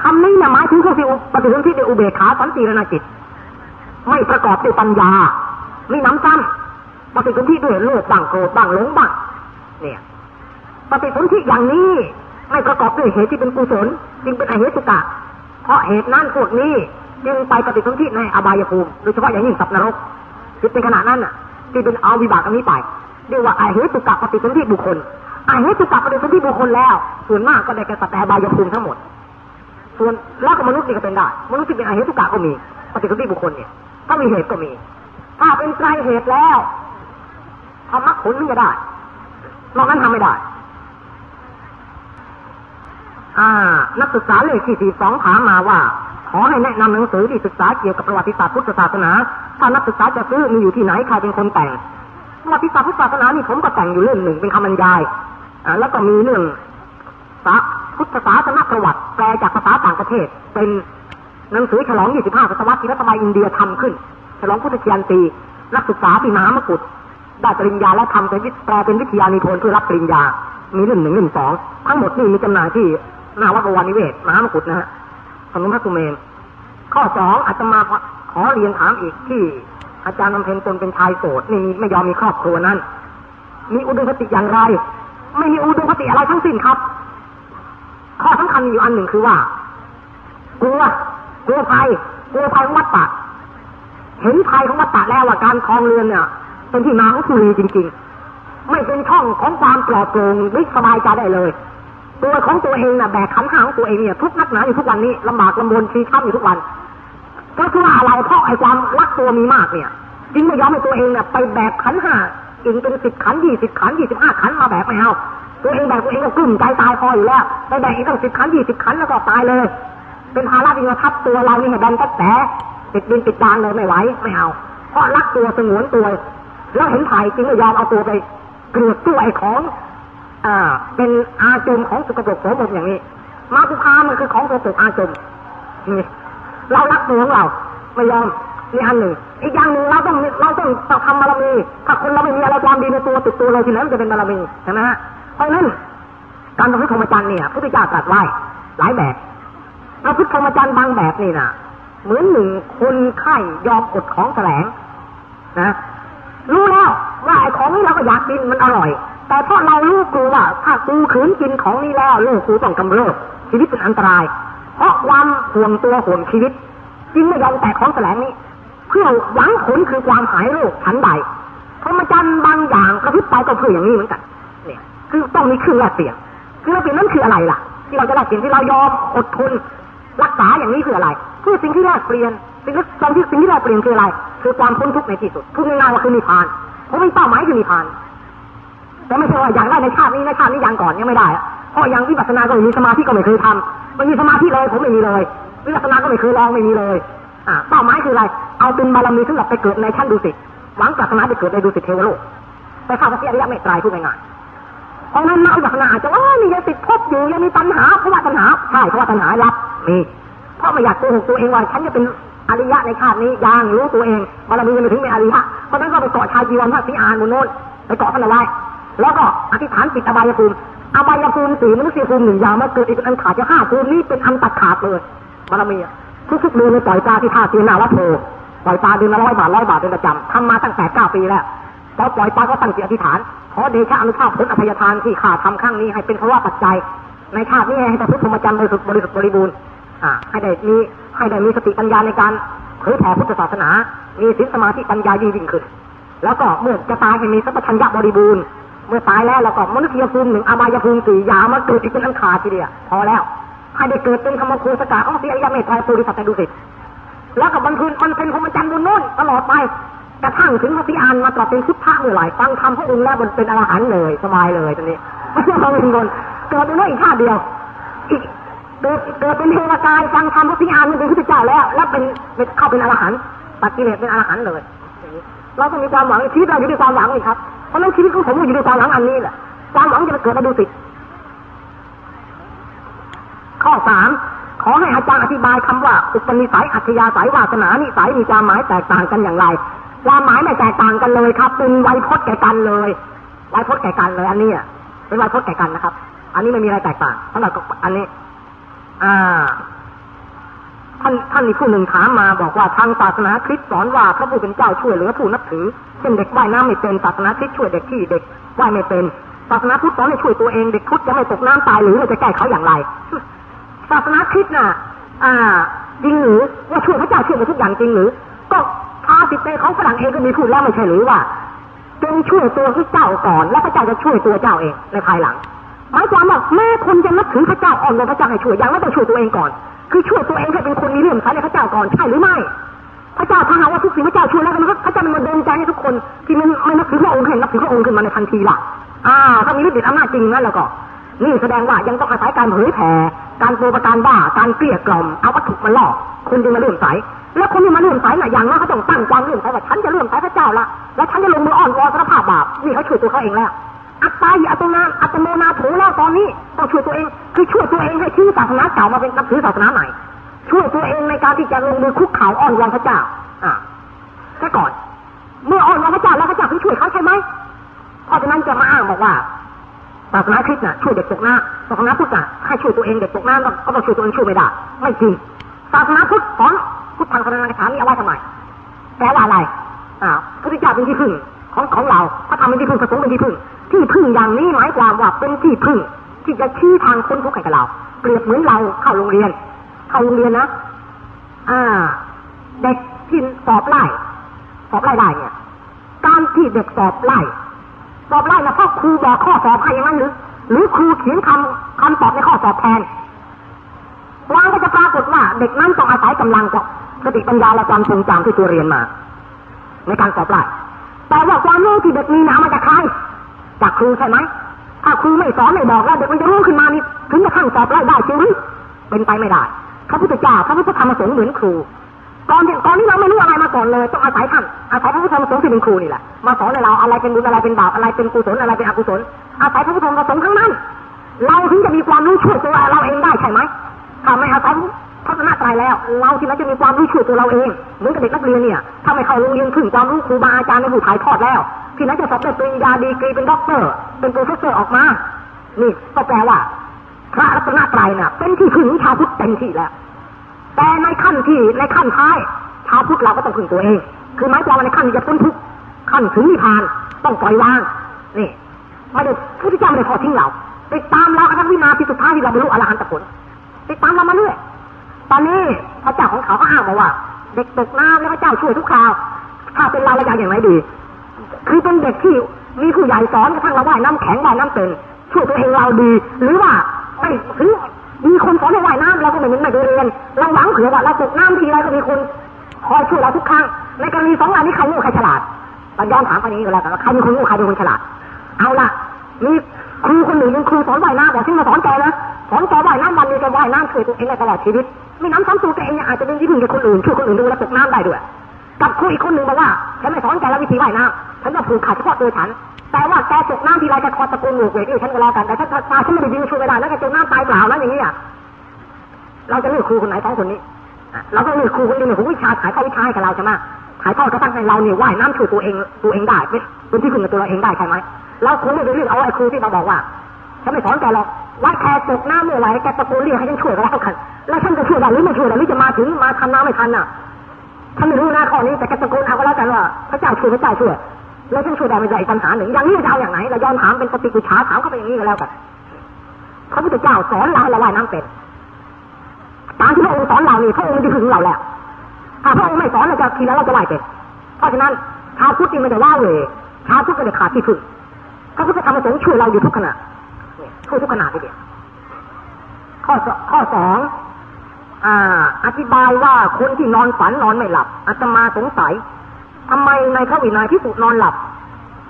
คำนี้เนี่ยหมายถึงพวกที่ปฏิสนธิในอุเบกขาสันติรณจิต ไม่ประกอบด้วยปัญญา มีน้ำซ้ำปฏิสนธิด้วยโลภบ้างโกรธบ้างหลงบ้างเนี่ยปฏิสนธิอย่างนี้ไม่ประกอบด้วยเหตุที่เป็นกุศลจึงเป็นอเหตุกะ เพราะเหตุนั้นพวกนี้จึงไปปฏิสนธิในอบายภูมิ โดยเฉพาะอย่างยิ่งสัตว์นรกคือเป็นขนาดนั้นน่ะที่เป็นเอาวิบากอันนี้ไปเรียกว่าอเหตุกะปฏิสนธิบุคคลอเหตุกะปฏิสนธิบุคคลแล้ว ส่วนมากก็ได้แก่สัตว์ในอบายภูมิทั้งหมด ส่วนแล้วก็มนุษย์นี่ก็เป็นได้มนุษย์ที่เป็นอเหตุกะก็มี ปฏิสนธิบุคคลเนี่ยถ้ามีเหตุก็มี ถ้าเป็นไตรเหตุแล้วทำมรรคผลนี่จะได้นอกนั้นทำไม่ได้ อ่า นักศึกษาเลขที่สี่สองถามมาว่า ขอให้แนะนำหนังสือที่ศึกษาเกี่ยวกับประวัติศาสตร์พุทธศาสนา ถ้านักศึกษาจะซื้อมีอยู่ที่ไหนใครเป็นคนแต่ง ประวัติศาสตร์พุทธศาสนานี่ผมก็แต่งอยู่เล่มหนึ่งเป็นคำบรรยาย อ่า แล้วก็มีเรื่องพุทธศาสนาประวัติแปลจากภาษาต่างประเทศ เป็นหนังสือฉลอง 25 ศตวรรษที่รัฐบาลอินเดียทำขึ้น ฉลองพุทธเชียนตี นักศึกษาที่มหามกุฏได้ปริญญาและทำเป็นแปลเป็นวิทยานิพนธ์เพื่อรับปริญญา มีเล่มหนึ่งเล่มสองทั้งหมดนี่มีจำหน่ายที่ หน้าวัดบวรนิเวศมหามกุฏนะฮะถนนพระสุเมน ข้อสองอาตมาขอเรียนถามอีกที่ อาจารย์นำเพนตนเป็นชายโสดนี่ไม่ยอมมีครอบครัวนั้น มีอุดมคติอย่างไร ไม่มีอุดมคติอะไรทั้งสิ้นครับ ข้อสำคัญอยู่อันหนึ่งคือว่ากลัวกลัวภัยกลัวภัยของวัดป่าเห็นภัยของวัดป่าแล้วว่าการคลองเรือนเนี่ยเป็นที่มาของสุรีจริง ๆ ไม่เป็นช่องของความปลอดโปร่งวิสบายใจได้เลย ตัวของตัวเองน่ะแบกขันห้างตัวเองเนี่ยทุกนักหนาอยู่ทุกวันนี้ลำบากลำบนชีช้ำอยู่ทุกวัน ก็คือว่าอะไรเพราะไอ้ความรักตัวมีมากเนี่ยจึงไม่ยอมให้ตัวเองเนี่ยไปแบกขันห้าอิงเป็นสิบขันยี่สิบขันยี่สิบห้าขันมาแบกไม่เอาตัวเองแบกตัวเองก็กลุ้มใจตายพออยู่แล้วไปแบกอีกตั้งสิบขันยี่สิบขันแล้วก็ตายเลย เป็นภาระที่มาทับตัวเรานี่ให้แบนตั้งแต่ติดดินติดดานเลยไม่ไหวไม่เอาเพราะรักตัวสงวนตัวแล้วเห็นถ่ายจริงไม่ยอมเอาตัวไปเกลือกตัวไอ้ของ อ่า เป็นอาจมของสกปรกโสมมอย่างนี้ มาตุคามันคือของสกปรกอาจมนี่เรารักตัวของเราไม่ยอมนี่อันหนึ่งอีกอย่างหนึ่งเราต้องเราต้องต้องทำบารมีถ้าคนเราไม่มีอะไรความดีในตัวติดตัวเราทีไหนมันจะเป็นบารมีใช่ไหมฮะเพราะนั้นการทำพฤติกรรมจันทร์เนี่ยพระพุทธเจ้าตรัสไว้หลายแบบพระพุทธกรรมจันทร์บางแบบนี่นะเหมือนหนึ่งคนไข้ยอมอดของแสลงนะรู้แล้วว่าไอ้ของนี้เราก็อยากกินมันอร่อย แต่เพราะเรารู้กลัวว่าถ้ากูขืนกินของนี้แล้วโลกกูต้องกำเริบชีวิตเป็นอันตราย เพราะความห่วงตัวห่วงชีวิตจึงไม่ยอมแตะของแสลงนี้ เพื่อหวังผลคือความหายโรคฉันใดพรหมจรรย์บางอย่างกระพริบไปก็เพื่ออย่างนี้เหมือนกันเนี่ยคือต้องมีเครื่องแลกเปลี่ยนเครื่องแลกเปลี่ยนนั้นคืออะไรล่ะ ที่เราจะแลกเปลี่ยนที่เรายอมอดทนรักษาอย่างนี้คืออะไรคือสิ่งที่แลกเปลี่ยนสิ่งที่สิ่งที่แลกเปลี่ยนคืออะไร คือความพ้นทุกข์ในที่สุดคือง่ายๆว่าคือนิพพานผมมีเป้าหมายคือนิพพาน แต่ไม่ใช่ว่าอย่างได้ในชาตินี้ในชาตินี้อย่างก่อนยังไม่ได้เพราะยังวิปัสสนาก็มีสมาธิก็ไม่เคยทำไม่มีสมาธิเลยผมไม่มีเลย วิปัสสนาก็ไม่เคยลองไม่มีเลยอ่าเป้าหมายคืออะไรเอาเป็นบารมีสำหรับไปเกิดในชั้นดุสิตหวังจากสนาไปเกิดในดุสิตเทวโลกไปเข้าพระเสียระยะไม่ตรายพูดง่ายๆเพราะนั้นนักวิปัสสนาจะว่านี่ยังติดภพอยู่ยังมีปัญหาเพราะว่าปัญหาใช่เพราะว่าปัญหารับมีเพราะไม่อยากโกหกตัวเองว่าฉันจะเป็นอริยะในชาตินี้ยังรู้ตัวเองบารมียังไม่ถึงเป็นอริยะเพราะนั้นก็ไปเกาะชายจีวรพระศรีอานบนโนนไปเกาะท่านเอาไว้ แล้วก็อธิษฐานปิดอบายภูมิอบายภูมิสี่มนุษยภูมิหนึ่งยาวมาเกิดอีกอันขาดจะห้าภูมินี้เป็นอันตัดขาดเลยบารมีทุกๆเดือนเลยปล่อยปลาที่ท่าเตียนาวัดโพปล่อยปลาเดือนละร้อยบาทร้อยบาทเป็นประจำทำมาตั้งแต่เก้าปีแล้วพอปล่อยปลาก็ตั้งจิตอธิษฐานขอเดชะอนุภาพผลอภัยทานที่ข้าทำข้างนี้ให้เป็นภาวะปัจจัย ในชาตินี้ให้พระพุทธธรรมจรรย์บริสุทธิ์บริสุทธิ์บริบูรณ์ให้ได้มีให้ได้มีสติปัญญาในการเผยแผ่พุทธศาสนา มีศีลสมาธิปัญญายิ่งยิ่งขึ้น แล้วก็เมื่อจะตายให้มีสัพพัญญะบริบูรณ์ เมื่อตายแล้วแล้วก็มนุษยภูมิหนึ่งอบายภูมิสี่ยามาเกิดอีกเป็นอันขาดทีเดียวพอแล้วให้ได้เกิดเป็นธรรมคูสกาของสีอริยเมตไตรปุริสัตว์ดุสิตแล้วกับบรรคืนมันเป็นพรหมจรรย์บนโน้นตลอดไปกระทั่งถึงพระพิอานมาตรัสเป็นพุทธะเมื่อไหร่ฟังธรรมพระองค์แล้วมันเป็นอรหันต์เลยสบายเลยตอนนี้ไม่ต้องมาเป็นคนเกิดเป็นโน้นอีกชาติเดียวอีกเกิดเกิดเป็นเทวกายฟังธรรมพระพิอานมันเป็นพุทธเจ้าแล้ว แล้วเป็นเข้าเป็นอรหันต์ตัดกิเลสเป็นอรหันต์เลย เราต้องมีความหวังชีวิตเราอยู่ด้วยความหวังนี่ครับ เพราะนั้นชีวิตของผมอยู่ด้วยความหวังอันนี้แหละความหวังจะเกิดมาดูสิข้อสามขอให้อาจารย์อธิบายคำว่าอุปนิสัยอัธยาศัยวาสนานิสัยมีความหมายแตกต่างกันอย่างไรความหมายไม่แตกต่างกันเลยครับ เป็นไวยพจน์แก่กันเลยไวยพจน์แก่กันเลยอันนี้เป็นไวยพจน์แก่กันนะครับ อันนี้ไม่มีอะไรแตกต่างสำหรับอันนี้ อ่า ท่านท่านมีผู้หนึ่งถามมาบอกว่าทางศาสนาคริสต์สอนว่าพระผู้เป็นเจ้าช่วยเหลือผู้นับถือ เช่นเด็กว่ายน้ำไม่เป็นศาสนาคริสต์ช่วยเด็กที่เด็กว่ายไม่เป็นศาสนาพุทธสอนให้ช่วยตัวเองเด็กพุทธจะไม่ตกน้ำตายหรือเราจะแก้เขาอย่างไรศาสนาคริสต์น่ะ อ่าจริงหรือว่าช่วยพระเจ้าช่วยมาทุกอย่างจริงหรือ ก็พาสิเตของฝรั่งเองก็มีพูดแล้วไม่ใช่หรือว่าจงช่วยตัวพระเจ้าก่อน แล้วพระเจ้าจะช่วยตัวเจ้าเองในภายหลัง หมายความว่าแม่คนจะนับถือพระเจ้าอ่อนลงพระเจ้าให้ช่วยยังไม่ต้องช่วยตัวเองก่อน คือช่วยตัวเองให้เป็นคนมีเรื่องใช้ในพระเจ้าก่อนใช่หรือไม่ พระเจ้าถ้าหาว่าทุกสิ่งพระเจ้าช่วยแล้วมันพระเจ้ามันมาเดินใจให้ทุกคนที่มันไม่นับถือพระองค์ให้นับถือพระองค์ขึ้นมาในทันทีล่ะอ่าถ้ามีฤทธิ์อำนาจจริงนั่นแล้วก็นี่แสดงว่ายังต้องอาศัยการเผยแผ่การโปรประการบ้าการเกลี้ยกล่อมเอาวัตถุมาล่อคุณจึงมาเลื่อมใสแล้วคนที่มาเลื่อมใสน่ะอย่างน้อยเขาต้องตั้งความเลื่อมใสว่าฉันจะเลื่อมใสพระเจ้าละแล้วฉันจะลงมืออ่อนวอนสารภาพบาปนี่เขาช่วยตัวเขาเองแล้ว อัตตาหิอัตโนาอัตโมนาโถแล้วตอนนี้ต้องช่วยตัวเอง คือช่วยตัวเองให้ทิ้งศาสนาเก่ามาเป็นนับถือศาสนาใหม่ ช่วยตัวเองในการที่จะลงมือคุกเข่าอ้อนวอนพระเจ้า อ่าแค่ก่อน เมื่ออ้อนวอนพระเจ้าแล้วพระเจ้าถึงช่วยเขาใช่ไหมเพราะฉะนั้นจะมาอ้างบอกว่าศาสนาคริสต์น่ะช่วยเด็กตกน้ำศาสนาพุทธน่ะให้ช่วยตัวเองเด็กตกน้ำก็ต้องช่วยตัวเองช่วยไม่ได้ไม่จริงศาสนาพุทธสอนพุทธังพนังคามีเอาไว้ทำไมแปลว่าอะไรอ่าพระพุทธเจ้าเป็นที่พึ่ง ของของเราพระธรรมเป็นที่พึ่งพระสงฆ์เป็นที่พึ่ง ที่พึ่งอย่างนี้หมายความว่าเป็นที่พึ่งที่จะชี้ทางค้นทุกข์ให้กับเราเปรียบเหมือนเราเข้าโรงเรียน เข้าโรงเรียนนะอ่า เด็กที่สอบไล่สอบไล่ได้เนี่ย การที่เด็กสอบไล่สอบไล่นะเพราะครูบอกข้อสอบให้อย่างนั้นหรือ หรือครูเขียนคำคำตอบในข้อสอบแทนวางก็จะปรากฏว่า เด็กนั้นต้องอาศัยกำลังกับสติปัญญาและความทรงจำที่ตัวเรียนมา ในการสอบไล่ แต่ว่าความรู้ที่เด็กมีนามาจากใครจากครูใช่ไหมถ้าครูไม่สอนไม่บอกแล้วเด็กมันจะรู้ขึ้นมานี่ถึงจะขั้งสอบไล่ได้จริงหรือเป็นไปไม่ได้พระพุทธเจ้าพระพุทธธรรมสงฆ์เหมือนครูก่อนก่อนนี้เราไม่รู้อะไรมาก่อนเลยต้องอาศัยท่านอาศัยพระพุทธธรรมสงฆ์ที่เป็นครูนี่แหละมาสอนเราอะไรเป็นบุญอะไรเป็นบาปอะไรเป็นกุศลอะไรเป็นอกุศลอาศัยพระพุทธธรรมสงฆ์ทั้งนั้น เราถึงจะมีความรู้ช่วยตัวเราเองได้ใช่ไหมถ้าไม่อาศัย รัตนตรัยแล้ว เราที่ไหนจะมีความรู้ช่วยตัวเราเองเหมือนกับเด็กนักเรียนเนี่ยถ้าไม่เข้าโรงเรียนขึ้นความรู้ครูบาอาจารย์ในผู้ถ่ายทอดแล้ว ที่ไหนจะสอบได้ปริญญาดีกรีเป็นด็อกเตอร์ เป็น professor ออกมา นี่ก็แปลว่า พระรัตนตรัยน่ะ เป็นที่พึ่งชาวพุทธเต็มที่แล้ว แต่ในขั้นที่ในขั้นท้ายชาวพุทธเราก็ต้องพึ่งตัวเอง คือหมายความว่าในขั้นที่จะพ้นทุกข์ขั้นถึงนิพพานต้องปล่อยวางนี่ไม่ได้พุทธเจ้าไม่ได้ทอดทิ้งเราติดตามเรากระทั่งวินาทีสุดท้ายที่เราบรรลุอรหันตผลติดตามเรามาเรื่อย ตอนนี้พระเจ้าของเขาก็อ้างมาว่า เด็กตกน้ำแล้วพระเจ้าช่วยทุกคราว ถ้าเป็นเราเราจะอย่างไรดี คือเป็นเด็กที่มีผู้ใหญ่สอนกระทั่งเราว่ายน้ำแข็งว่ายน้ำเป็นช่วยตัวเองเราดี หรือว่าไม่ถึงมีคนสอนให้ว่ายน้ำเราก็ไม่ไม่ได้เรียนเราหวังเผื่อว่าเราตกน้ำทีไรก็มีคนคอยช่วยเราทุกครั้งในกรณีสองอันนี้ใครง่ใครฉลาดเราย้อนถามไปนี้ก็แล้วกันใครเป็นคนง่ใครเป็นคนฉลาด เอาล่ะมีครูคนหนึ่งเป็นครูสอนว่ายน้ำบอกที่มาสอนแกนะสอนแกว่ายน้ำวันนี้แกว่ายน้ำช่วยตัวเองได้ตลอดชีวิต ไม่น้ำซ้ำตัวแกเองอาจจะเป็นที่พึ่งกับคนอื่นช่วยคนอื่นดูแลตกน้ำได้ด้วยกับครูอีกคนหนึ่งบอกว่าฉันไม่สอนแกแล้ววิธีว่ายน้ำฉันจะผูกขาดเฉพาะตัวฉันแต่ว่าแกตกน้ำทีไรแกคอตะโกนโวกเวกฉันก็รอกันแต่ถ้าตาฉันไม่ได้ยินช่วยไม่ได้แล้วแกตกน้ำตายเปล่าแล้วอย่างนี้อะเราจะเลือกครูคนไหนสองคนนี้เราต้องเลือกครูคนนี้เนี่ยผมวิชาถ่ายทอดวิชาให้กับเราใช่ไหมถ่ายทอดกระทั่งให้เราเนี่ยว่ายน้ำช่วยตัวเองตัวเองได้เป็นที่พึ่งกับตัวเราเองได้ใช่ไหมเราคงไม่ไปเลือกเอาไอ้ครูที่มาบอกว่า ฉันไม่สอนแกหรอกวัดแคตกน้ำเมื่อไหร่แกตะโกนเรียกให้ฉันช่วยก็แล้วกันแล้วฉันจะช่วยได้หรือไม่ช่วยได้หรือจะมาถึงมาทำน้ำไม่ทันน่ะฉันไม่รู้นะข้อนี้แต่แกตะโกนเอาก็แล้วกันว่าพระเจ้าช่วยพระเจ้าช่วยแล้วฉันช่วยได้ไม่ได้อีกปัญหาหนึ่งอย่างนี้จะเอาอย่างไหนเราย้อนถามเป็นปฏิกิริยาถามเข้าไปอย่างนี้ก็แล้วกันพระพุทธเจ้าสอนเราให้เราว่ายน้ำเป็นตามที่พระองค์สอนเรานี่พระองค์จะถึงเราแล้วถ้าพระองค์ไม่สอนเราจะทีแล้วเราจะว่ายเป็นเพราะฉะนั้นชาวพุทธนี่ไม่ได้ว่าเลยชาวพุทธไม่ได้ขาดที่พึ่งพระพุทธธรรมประสงค์ช่วยเราอยู่ทุกขณะ ช่วยทุกขณะทีเดียข้อข้อสองอ่าอธิบายว่าคนที่นอนฝันนอนไม่หลับอาตมาสงสัยทำไมในพระวินัยที่สุนอนหลับ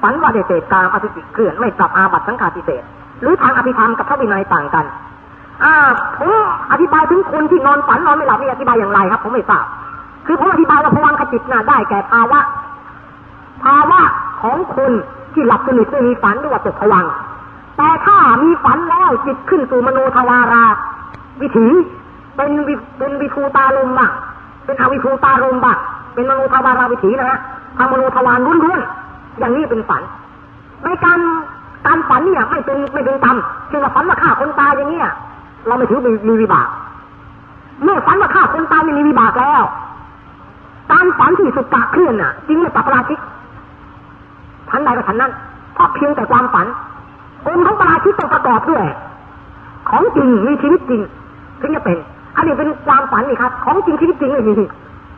ฝันว่าได้เสพกามอสุจิเคลื่อนไม่ปรับอาบัตสังฆาติเศษหรือทางอภิธรรมกับพระวินัยต่างกัน อ่าผมอธิบายถึงคนที่นอนฝันนอนไม่หลับนี่อธิบายอย่างไรครับ ผมไม่ทราบคือผมอธิบายว่าพวังขจิตน่ะได้แก่ภาวะภาวะของคนที่หลับสนิทไม่มีฝันหรือว่าตกผวัง แต่ถ้ามีฝันแล้วจิตขึ้นสู่มโนทวารา วิถีเป็นวิเป็นวิภูตาลมบ้างเป็นอวิภูตารมบ้างเป็นมโนทวาราวิถีนะฮะทางมโนทวารรุนๆอย่างนี้เป็นฝัน ในการการฝันเนี่ยไม่เป็นไม่เป็นกรรมเช่นว่าฝันว่าฆ่าคนตายอย่างเนี้ยเราไม่ถือมีมีวิบาก เมื่อฝันว่าฆ่าคนตายไม่มีวิบากแล้ว การฝันที่สุดกะเคลื่อนน่ะจริงไม่ปรับราชิกทันใดก็ทันนั้นเพราะเพียงแต่ความฝัน องค์ของปราชิกต้องประกอบด้วย ของจริงมีชีวิตจริงถึงจะเป็น อันนี้เป็นความฝันนี่ครับ ของจริงชีวิตจริงไม่มี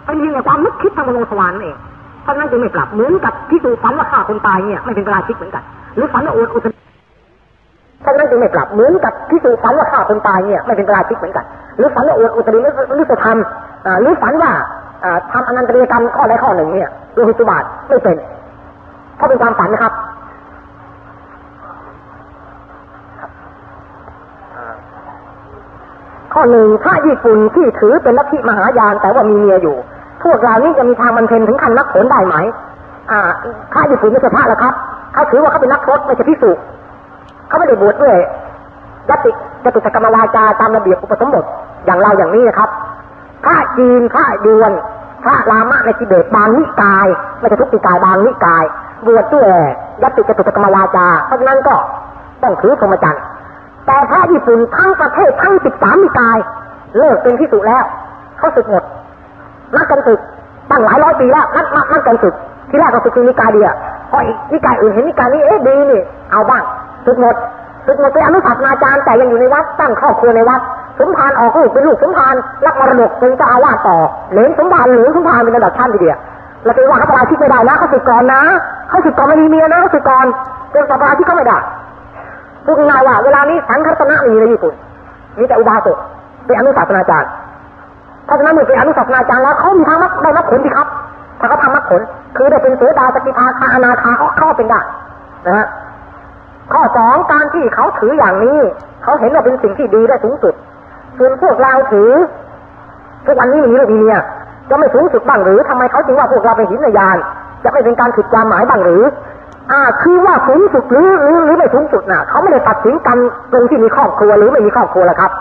เป็นเพียงแต่ความนึกคิดทางมโนสวรรค์เองเพราะนั้นจึงไม่ปรับเหมือนกับที่ตูฝันว่าฆ่าคนตายเนี่ยไม่เป็นปราชิกเหมือนกัน หรือฝันว่าโอดอุตเพราะนั้นจึงไม่ปรับเหมือนกับที่ตูฝันว่าฆ่าคนตายเนี่ยไม่เป็นปราชิกเหมือนกัน หรือฝันว่าโอดอุตริหรือจะทำหรือฝันว่าทำอนันตริยกรรมข้อใดข้อหนึ่งเนี่ยโดยหิตุบาทไม่เป็นเพราะเป็นความฝันนะครับ ข้อหนึ่งพระญี่ปุ่นที่ถือเป็นลัทธิมหายานแต่ว่ามีเมียอยู่ พวกเรานี่จะมีทางมันเพนถึงขั้นนักผลได้ไหม อ่าพระญี่ปุ่นไม่ใช่พระแล้วครับเขาถือว่าเขาเป็นนักพรตไม่ใช่พิสุเขาไม่ได้บวชด้วยยติจตุสกรรมวาจาตามระเบียบอุปสมบทอย่างเราอย่างนี้นะครับพระจีนพระยวนพระรามะในทิเบตบางนิกาย ไม่ใช่ทุกนิกายบางนิกายบวชด้วยยติจตุสกรรมวาจาเพราะฉะนั้นก็ต้องถือพรหมจรรย์ แต่พระญี่ปุ่นทั้งประเทศทั้งสิบสามนิกาย เลิกเป็นที่สุแล้วเขาสึกหมดนักกันสึกตั้งหลายร้อยปีแล้วนักนักกันสึกที่แรกก็สึกนิกายเดียวพออีกนิกายอื่นเห็นนิกายนี้เอ๊ะดีนี่ เอาบ้างสึกหมดสึกหมดเป็นอนุสัตนาจารย์แต่ยังอยู่ในวัดตั้งครอบครัวในวัดสมภารออกลูกเป็นลูกสมภารรับมรดกเป็นเจ้าอาวาสต่อเหลนสมภารหลวงสมภารเป็นระดับชั้นทีเดียวเราไปว่าเขาปราชิกไม่ได้นะเขาสึกก่อนนะเขาสึกก่อนไม่มีเมียนะเขาสึกก่อนเป็นประราชิกเขาไม่ได้ พูดง่ายว่า เวลานี้สังฆรัตนะมีในญี่ปุ่นมีแต่อุบาสกเป็นอนุสาสนาจารย์เพราะฉะนั้นเมื่อเป็นอนุสาสนาจารย์แล้วเขามีทางมักได้มักผลดีครับ ถ้าเขาทำมักผล คือได้เป็นเสือดาสกิทาคาอนาคาเขาเข้าเป็นได้นะฮะข้อสองการที่เขาถืออย่างนี้ เขาเห็นว่าเป็นสิ่งที่ดีและสูงสุดส่วนพวกเราถือทุกวันนี้มีลูกมีเมียจะไม่สูงสุดบ้างหรือทำไมเขาจึงว่าพวกเราเป็นหินในยาน จะไม่เป็นการผิดความหมายบ้างหรือ อ่าคือว่าสูงสุดหรือหรือหรือไม่สูงสุดน่ะ เขาไม่ได้ตัดสินกันตรงที่มีครอบครัวหรือไม่มีครอบครัวแล้วครับ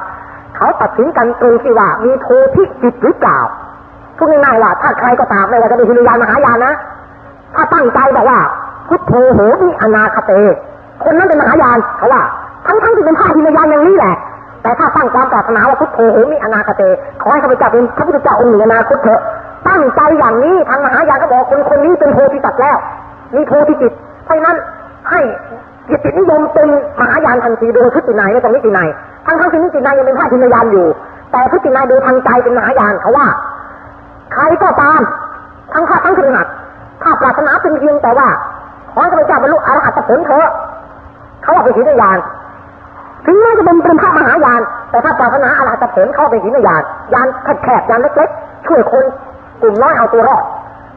เขาตัดสินกันตรงที่ว่ามีโพธิจิตหรือเปล่าพูดง่ายๆว่าถ้าใครก็ตามไม่ว่าจะเป็นฮินยานมหายานนะถ้าตั้งใจบอกว่าพุทโธโหมิอนาคเต คนนั้นเป็นมหายานเขาว่า ทั้งทั้งที่เป็นพระฮินยานอย่างนี้แหละ แต่ถ้าตั้งความปรารถนาว่าพุทโธโหมิอนาคเตขอให้ข้าพเจ้าเป็นพระพุทธเจ้าองค์หนึ่งอนาคตเถอะตั้งใจอย่างนี้ทางมหายานก็บอกคนคนนี้เป็นโพธิสัตว์แล้ว มีโพธิจิต เพราะนั้นให้จิตนิยมเป็นมหายานทันทีโดยพฤตินัยไม่ต้องนิตินัยทั้งทั้งที่นิตินัยยังเป็นพระจินยานอยู่ แต่พฤตินัยโดยทางใจเป็นมหายานเขาว่า ใครก็ตามทั้งข้าทั้งคือหัดถ้าปรารถนาเป็นเพียงแต่ว่าขอให้พระเจ้าบรรลุอรหัตผลเถอะเขาว่าเป็นจินยานถึงแม้จะเป็นเป็นพระมหายาน แต่ถ้าปรารถนาอรหัตผลเข้าเป็นจินยานยานแคบๆยานเล็กๆช่วยคนกลุ่มน้อยเอาตัวรอด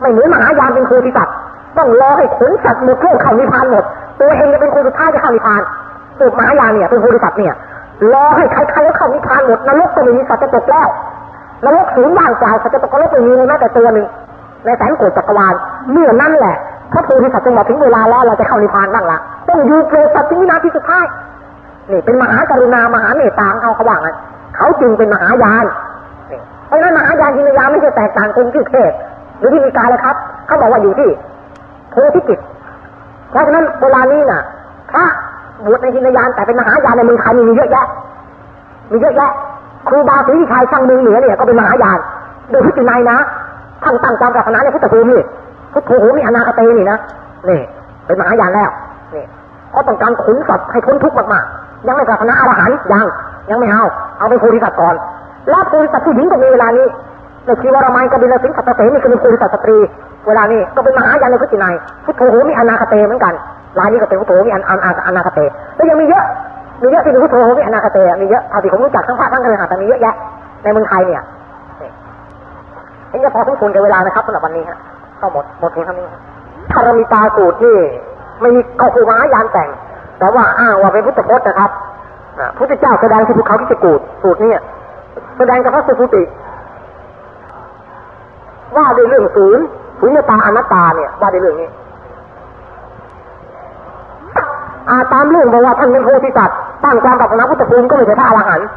ไม่เหมือนมหายานเป็นครูที่ตัด ต้องรอให้ขนสัตว์หมดโลกเข้านิพพานหมด ตัวเองจะเป็นคนสุดท้ายจะเข้านิพพานสุดมหายานเนี่ยเป็นโพธิสัตว์เนี่ยรอให้ใครๆก็เข้านิพพานหมดนรกก็ไม่มีสัตว์จะตกแล้วนรกสูงว่างเปล่าสัตว์จะตกก็ไม่มีแม้แต่ตัวหนึ่งในแสนโกดจักรวาลเมื่อนั้นแหละพระโพธิสัตว์จึงบอกถึงเวลาแล้วเราจะเข้านิพพานบ้างละต้องอยู่เปรสัตว์ที่วินาทีสุดท้ายนี่เป็นมหากรุณามหาเมตตาเขาเขาว่าไงเขาจึงเป็นมหายานเพราะนั้นมหายานจินยาไม่ใช่แตกต่างกันที่เทศหรือที่มีการเลยครับ เขาบอกว่าอยู่ที่ โพธิกิจเพราะฉะนั้นเวลานี้น่ะพระบวชในจินยานแต่เป็นมหายานในเมืองไทยมีเยอะแยะ มีเยอะแยะ ครูบาศรีชัยช่างเมืองเหนือเนี่ยก็เป็นมหายาน โดยพิจิตรายนะท่านตั้งความปรารถนาในพุทธภูมินี่พุทธภูมิอนาคตนี่นะนี่เป็นมหายานแล้วนี่เขาต้องการขุนสัตว์ให้พ้นทุกข์มากๆยังไม่ปรารถนาอรหันต์ยังยังไม่เอาเอาเป็นโพธิสัตว์ก่อนแล้วโพธิสัตว์ผู้หญิงก็มีเวลานี้ ในชีวรมัยกบิลสิงสัตเสนี่ก็เป็นโพธิสัตตรี เวลานี้ก็เป็นมหายานในพุทธินัยพุทโธมีอนาคเตเหมือนกันรายนี้ก็เป็นพุทโธมีอนอนาคเตแล้วยังมีเยอะ มีเยอะที่เป็นพุทโธมีอนาคเตมีเยอะเท่าที่ผมรู้จักทั้งพระทั้งกันเลยค่ะแต่มีเยอะแยะในเมืองไทยเนี่ยเห็นจะพอสมควรกับเวลานะครับสำหรับวันนี้ฮะก็หมดหมดเพียงเท่านี้คารมิตาสูตรนี่ไม่มีก็คือมหายานแต่ง แต่ว่าอ้างว่าเป็นพุทธพจน์นะครับพุทธเจ้าแสดงที่ภูเขาที่จะกูดสูตรนี้แสดงกับพระสุติ ว่าด้วยเรื่องศูนย์ศูนย์ตาอนัตตาเนี่ยว่าด้วยเรื่องนี้อาตามเรื่องบอกว่าท่านเป็นโพธิสัตว์ตั้งความปรารถนาพุทธภูมิก็ไม่ใช่พระอรหันต์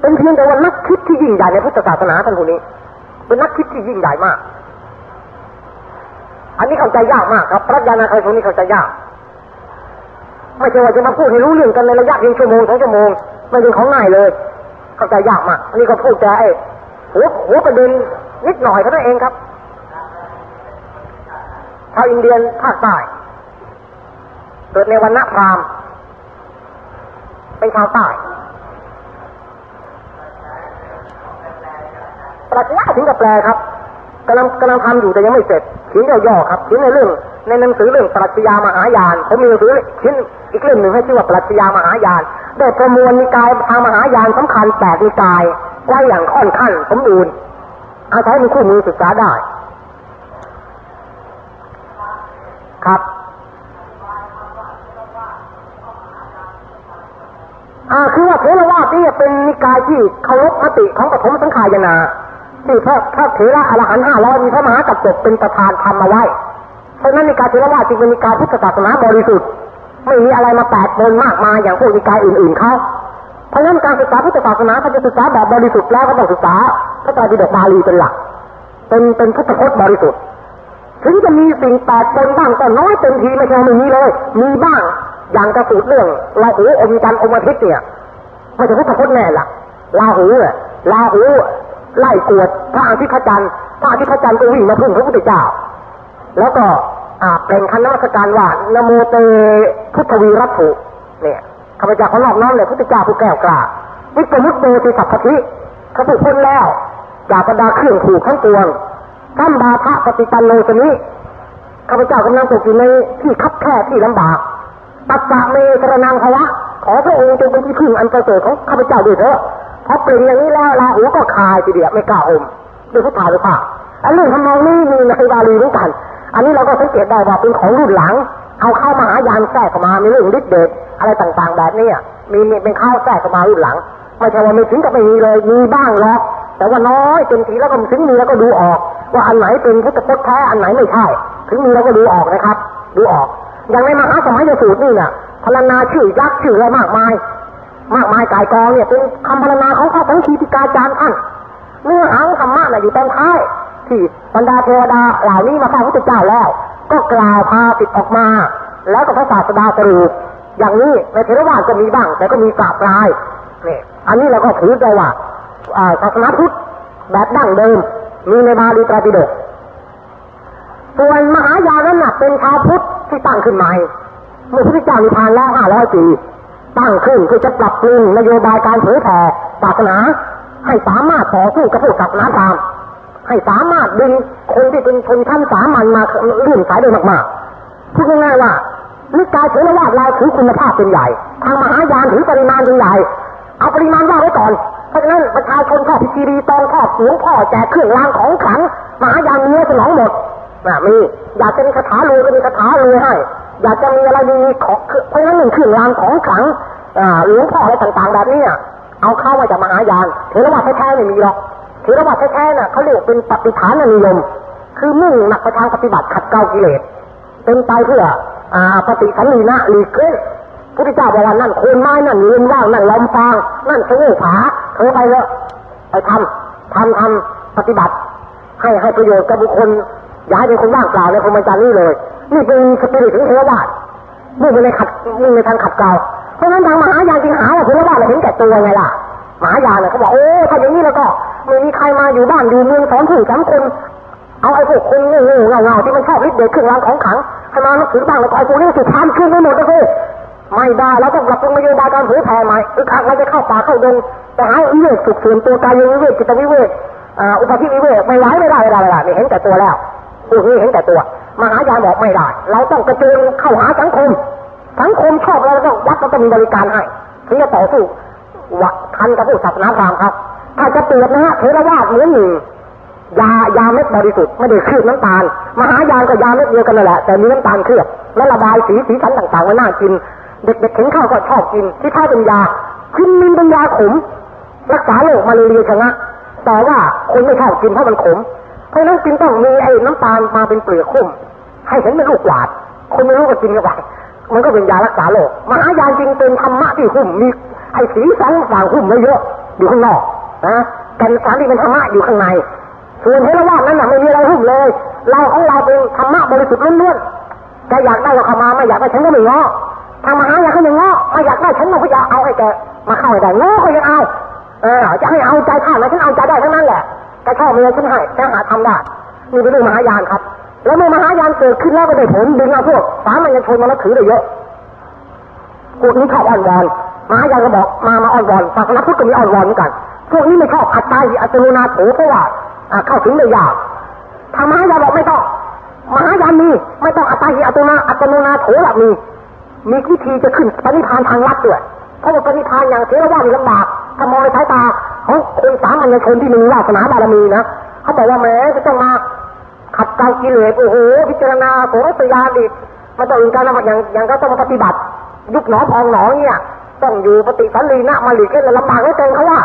เป็นเพียงแต่ว่านักคิดที่ยิ่งใหญ่ในพุทธศาสนาท่านคนนี้ เป็นนักคิดที่ยิ่งใหญ่มาก อันนี้เข้าใจยากมากครับปรัชญานาคคนนี้เข้าใจยากไม่ใช่ว่าจะมาพูดให้รู้เรื่องกันในระยะเพียงชั่วโมงสองชั่วโมงไม่เป็นของง่ายเลย เข้าใจยากมากอันนี้ก็พูดแต่ไอ้หัวหัวประเด็น นิดหน่อยเท่านั้นเองครับชาวอินเดียนภาคใต้เกิดในวันณพรามเป็นชาวใต้ปรัชญาถึงกับแปลครับกำลังกำลังทำอยู่แต่ยังไม่เสร็จเขียนย่อๆครับเขียนในเรื่อง ในหนังสือเรื่องปรัชญามหายานผมมีหนังสือชิ้นอีกเล่มหนึ่งให้ชื่อว่าปรัชญามหายานได้ประมวลนิกายทางมหายานสำคัญแปดนิกายไว้อย่างค่อนข้างสมบูรณ์ อาศัยมีคู่มือศึกษาได้ ครับอาคือว่าเทรวาสนี่เป็นนิกายที่เคารพมติของปฐมสังขายนาที่พระพระเถระอรหันต์ห้าร้อยมีพระมหากัปจบเป็นประธานทำมาไว้เพราะนั้นนิกายเทรวาสจึงเป็นนิกายพุทธศาสนาบริสุทธิ์ไม่มีอะไรมาแปดปนมากมายอย่างพวกนิกายอื่นๆเขาเพราะนั้นการศึกษาพุทธศาสนาถ้าจะศึกษาแบบบริสุทธิ์แล้วก็ต้องศึกษา พระไตรปิฎกบาลีเป็นหลัก เป็นเป็นพุทธพจน์บริสุทธิ์ ถึงจะมีสิ่งแปดปนบ้างก็น้อยเต็มทีไม่ใช่ไม่มีเลย มีบ้างอย่างกระสูตรเรื่องลาหูอมจันทร์อมอาทิตย์เนี่ยไม่ใช่พุทธพจน์แน่ละลาหูเนี่ยลาหูไล่กวดพระอาทิตย์พระจันทร์พระอาทิตย์พระจันทร์ก็วิ่งมาพึ่งพระพุทธเจ้า แล้วก็อาเป็นคณะสัการว่านโมเตพุทธวีรัตถุเนี่ยข้าพเจ้าขอนอบน้อมเลยพุทธเจ้าผู้แก้วกล้าวิปมุตโตติสัพพทิเขาถูกพ้นแล้ว จากบรรดาเครื่องขู่ข้างปวงท่านบาทะปฏิปันโนสนี้ข้าพเจ้ากำลังตกอยู่ในที่คับแคบที่ลำบากตัสสะเมตรนังภวะขอพระองค์จงเป็นที่พึ่งอันประเสริฐของข้าพเจ้าด้วยเถอะพอเปลี่ยนอย่างนี้แล้วลาหูก็คายทีเดียวไม่กล้าอมด้วยพุทธาด้วยค่ะอันนี้ทำไมนี่มีในบาลีเหมือนกัน อันนี้เราก็สังเกตได้ว่าเป็นของรุ่นหลัง เอาเข้ามาหายานแทรกเข้ามามีเรื่องฤทธิ์เดชอะไรต่างๆแบบนี้มีเป็นข้าวแทรกเข้ามารุ่นหลัง ไม่ใช่ว่าไม่ถึงกับไม่มีเลยมีบ้างหรอก แต่ว่าน้อยเต็มทีแล้วก็ถึงมีแล้วก็ดูออก ว่าอันไหนเป็นพุทธพจน์แท้อันไหนไม่ใช่ ถึงมีแล้วก็ดูออกนะครับ ดูออก อย่างในมหาสมัยสูตรนี่เนี่ยพรรณนาชื่อยักษ์ชื่ออะไรมากมาย มากมายกายกองเนี่ยเป็นคำพรรณนาของข้าทั้งคีติกาจารย์ท่านเนื้อหาธรรมะน่ะอยู่ตรงท้ายที่บรรดาเทวดาเหล่านี้มาข้าพระเจ้าแล้ว ก็กล่าวพาติดออกมา แล้วก็พระศาสดาสรุปอย่างนี้ในเทรวาสก็มีบ้าง แต่ก็มีกราบลายนี่อันนี้เราก็ถือใจว่า ศาสนาพุทธแบบดั้งเดิม มีในบาลีตรปิฎกส่วนมหายานั้นเป็นชาวพุทธที่ตั้งขึ้นใหม่เมื่อพระเจ้ามีพานแล้วห้าร้อยปี ตั้งขึ้นเพื่อจะปรับปรุงนโยบายการเผยแผ่ศาสนา ให้สามารถต่อสู้กับพวกศาสนาพรามให้สามารถดึงคนที่เป็นชนชั้นสามัญมาเลื่อนสายโดยมากๆพูดง่ายๆว่านิกายเถรวาทเราถือคุณภาพเป็นใหญ่ ทางมหายานถือปริมาณเป็นใหญ่ เอาปริมาณว่าไว้ก่อน เพราะฉะนั้นประชาชนชอบพิธีรีตองชอบหลวงพ่อแจกเครื่องรางของขลังมหายานมีสนองหมดนะมีอยากจะมีคาถารวยก็มีคาถารวยให้ อยากจะมีอะไรมีของเพราะฉะนั้นหนึ่งเครื่องรางของขลังหลวงพ่ออะไรต่างๆแบบนี้เอาเข้ามาจากมหายานเทรวาสแท้ๆไม่มีหรอกเทรวาสแท้ๆน่ะเขาเรียกเป็นปฏิฐานนิยม คือมุ่งหนักไปทางปฏิบัติขัดเกลากิเลสเป็นไปเพื่ออปฏิสันนีนะหลีกเล่น พุทธเจ้าบอกว่านั่นโคนไม้นั่นยืนว่างนั่นลมฟางนั่นเสงผาเธอไปเลยไปทำทำทำปฏิบัติ ให้ให้ประโยชน์กับบุคคลอย่าให้เป็นคนว่างเปล่าในพรหมจรรย์นี่เลย นี่เป็นสปิริตของเทวดามุ่งไปในขัดมุ่งในทางขัดเกลาเพราะฉะนั้นทางมหายานจึงหาว่าเทวดาเราเห็นแก่ตัวไงล่ะมหายานเนี่ยเขาบอกโอ้ถ้าอย่างนี้แล้วก็ไม่มีใครมาอยู่บ้านอยู่เมืองสอนผู้สามคนเอาไอ้พวกคนงงเงาเงาที่มันชอบริดเด็ดเครื่องรางของขังให้มานักถือบ้างแล้วก็ไอ้พวกนี้สุดท้ายขึ้นไม่หมดนะพี่ ไม่ได้เราต้องปรับปรุงนโยบายการเผยแผ่ใหม่คือขังเราจะเข้าป่าเข้าดงไปหาวิเวกสุขส่วนตัวกายวิเวกจิตวิเวกอุปธิวิเวกไม่ไหวไม่ได้ไม่ได้ไม่ได้นี่เห็นแต่ตัวแล้วพวกนี้เห็นแต่ตัวมหายาบอกไม่ได้ เราต้องกระเจิงเข้าหาสังคม สังคมชอบเราต้องวัดเราต้องมีบริการให้ถึงจะต่อสู้วะทันกับผู้ศาสนาพราหมณ์ครับ ถ้าจะเปรียบนะฮะเทรวาสเหมือนหนึ่งยายาเม็ดบริสุทธิ์ไม่ได้เคลือบน้ำตาล มหายานก็ยาเม็ดเดียวกันนั่นแหละแต่มีน้ำตาลเคลือบและระบายสีสีสันต่างๆไว้น่ากิน เด็กๆเห็นข้าวก็ชอบกินที่ท้าเป็นยาคินมินเป็นยาขม รักษาโรคมาเรียชนะแต่ว่าคนไม่ชอบกินเพราะมันขม เพราะนั้นจึงต้องมีไอ้น้ำตาลมาเป็นเปลือกคุ้มให้เห็นเป็นลูกหวาด คนไม่รู้ก็กินกันไปมันก็เป็นยารักษาโรคมหายานจริงเป็นธรรมะที่หุ้มมีไอ้สีสันต่างหุ้มไม่เยอะอยู่ข้างนอกนะแก่นสารที่เป็นธรรมะอยู่ข้างในส่วนเทรวาสนั้นน่ะไม่มีอะไรหุ้มเลยเราของเราเป็นธรรมะบริสุทธิ์ล้วนๆแกอยากได้ก็เข้ามาไม่อยากได้ฉันก็ไม่ง้อ ทางมหายานเขาอย่างง้อไม่อยากได้ฉันก็พยายามเอาให้แกมาเข้าให้ได้ง้อก็ยังเอาเออจะให้เอาใจข้าไหนฉันเอาใจได้ทั้งนั้นแหละแกชอบเมียฉันให้แกหาทำได้นี่เป็นเรื่องมหายานครับ แล้วเมื่อมหายานเกิดขึ้นแล้วก็ได้ผลดึงเอาพวกสามัญชนมาแล้วถือได้เยอะพวกนี้ชอบอ่อนวอนมหายานก็บอกมามาอ่อนวอนศาสนาพุทธก็มีอ่อนวอนเหมือนกันพวกนี้ไม่ชอบอัตตาหิอัตโนนาโถเพราะว่าเข้าถึงได้ยากทางมหายานบอกไม่ต้องมหายานมีไม่ต้องอัตตาหิอัตโนนาอัตโนนาโถหลักมี มีวิธีจะขึ้นปณิพานทางลัดด้วยเพราะว่าปณิพานอย่างเทรวาสลำบากถ้ามองในสายตาของคนสามัญชนที่มีวาสนาบารมีนะเขาบอกว่าแม้จะต้องมาขัดเกลากิเลสโอ้โหพิจารณาโสรสยาดิมาต้องอื่นการนะอย่างอย่างก็ต้องปฏิบัติยุบหนอพองหนอเนี่ยต้องอยู่ปฏิสันลีนะมาหลีกเล่นลำบากไม่เต็มเขาว่า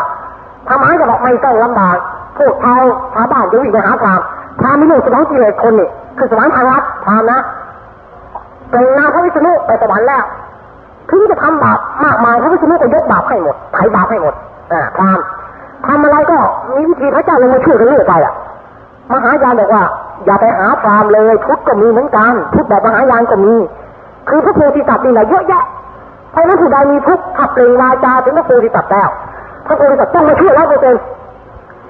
ทำไมจะบอกไม่ต้องลำบากพวกชาวชาวบ้านจะวิ่งไปหาพรามพรามมีหนึ่งสมองกิเลสคนนี่คือสมองทางรัฐพามนะ เป็นนาพระวิษณุไปสวรรค์แล้วถึงจะทำบาปมากมายพระวิษณุก็ยกบาปให้หมดไถ่บาปให้หมดอ่าพรามทำอะไรก็มีวิธีพระเจ้าลงมาช่วยกันเรื่อยไปอะมหายานบอกว่า อย่าไปหาพรามเลยพุทธก็มีเหมือนกันพุทธแบบมหายานก็มี คือพระโพธิสัตว์นี่แหละเยอะแยะเพราะนั้นผู้ใดมีทุกข์ขับเปล่งวาจาถึงพระโพธิสัตว์แล้วพระโพธิสัตว์ต้องมาช่วยเราเปอร์เซ็นต์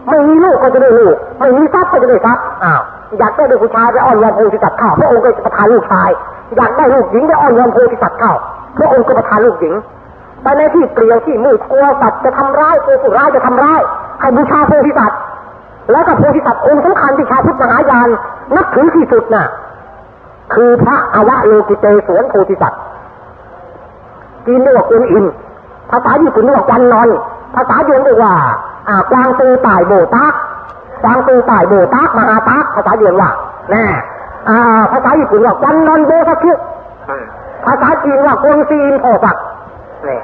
ไม่มีลูกก็จะได้ลูก ไม่มีทรัพย์ก็จะได้ทรัพย์อ้าวอยากได้ลูกผู้ชายไปอ้อนวอนโพธิสัตว์เข้าพระองค์ก็จะประทานลูกชาย อยากได้ลูกหญิงไปอ้อนวอนโพธิสัตว์เข้าพระองค์ก็ประทานลูกหญิงไปในที่เปลี่ยวที่มืดกลัวสัตว์จะทำร้ายตัวผู้ร้ายจะทำร้ายให้บูชาโพธิสัตว์แล้วก็โพธิสัตว์องค์สำคัญที่ชาวพุทธมหายานนับถือที่สุดน่ะ คือพระอวะโลกิเตสวนโพธิสัตว์จีนเรียกว่ากุนอิน ภาษาญี่ปุ่นเรียกว่ากันนอน ภาษาจีนเรียกว่า อ่ากวางตูต่ายโบตักกวางตูต่ายโบตักมหาตักภาษาจีนว่าแน่อ่าภาษาญี่ปุ่นว่ากันนอนโบสักคิภาษาจีนว่ากวงซีนโพสักนี่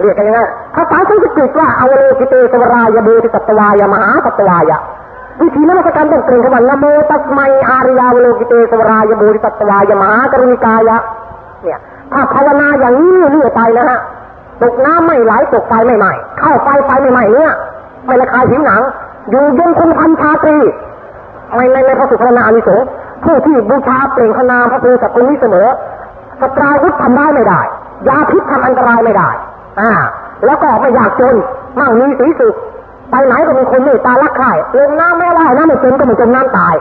เรียกกันยังไงภาษาสันสกฤตว่าอวโลกิเตสวรายโบติสัตวายมหาสัตวายวิธีนมัสการต้องเกรงคำว่านโมตัสมัยอารยาวโลกิเตสวรายโบติสัตวายมหากรุณิกายะเนี่ยถ้าภาวนาอย่างนี้เรื่อยไปนะฮะ ตกน้ำไม่ไหลตกไฟไม่ไหม้เข้าไฟไฟไม่ไหม้เนี่ยไม่ละคายผิวหนัง อยู่ย็นคงพันชาตรีในในในพระสุพรรณานิสงส์ผู้ที่บูชาเปล่งพนามพระพุทธสัตว์นี้เสมอสตราวุธทำได้ไม่ได้ ยาพิษทำอันตรายไม่ได้ อ่า แล้วก็ไม่อยากจนมั่งมีสีสุขไปไหนก็มีคนเมตตารักใคร่ลงน้ำไม่ไหวน้ำไม่จมก็ไม่จมน้ำตาย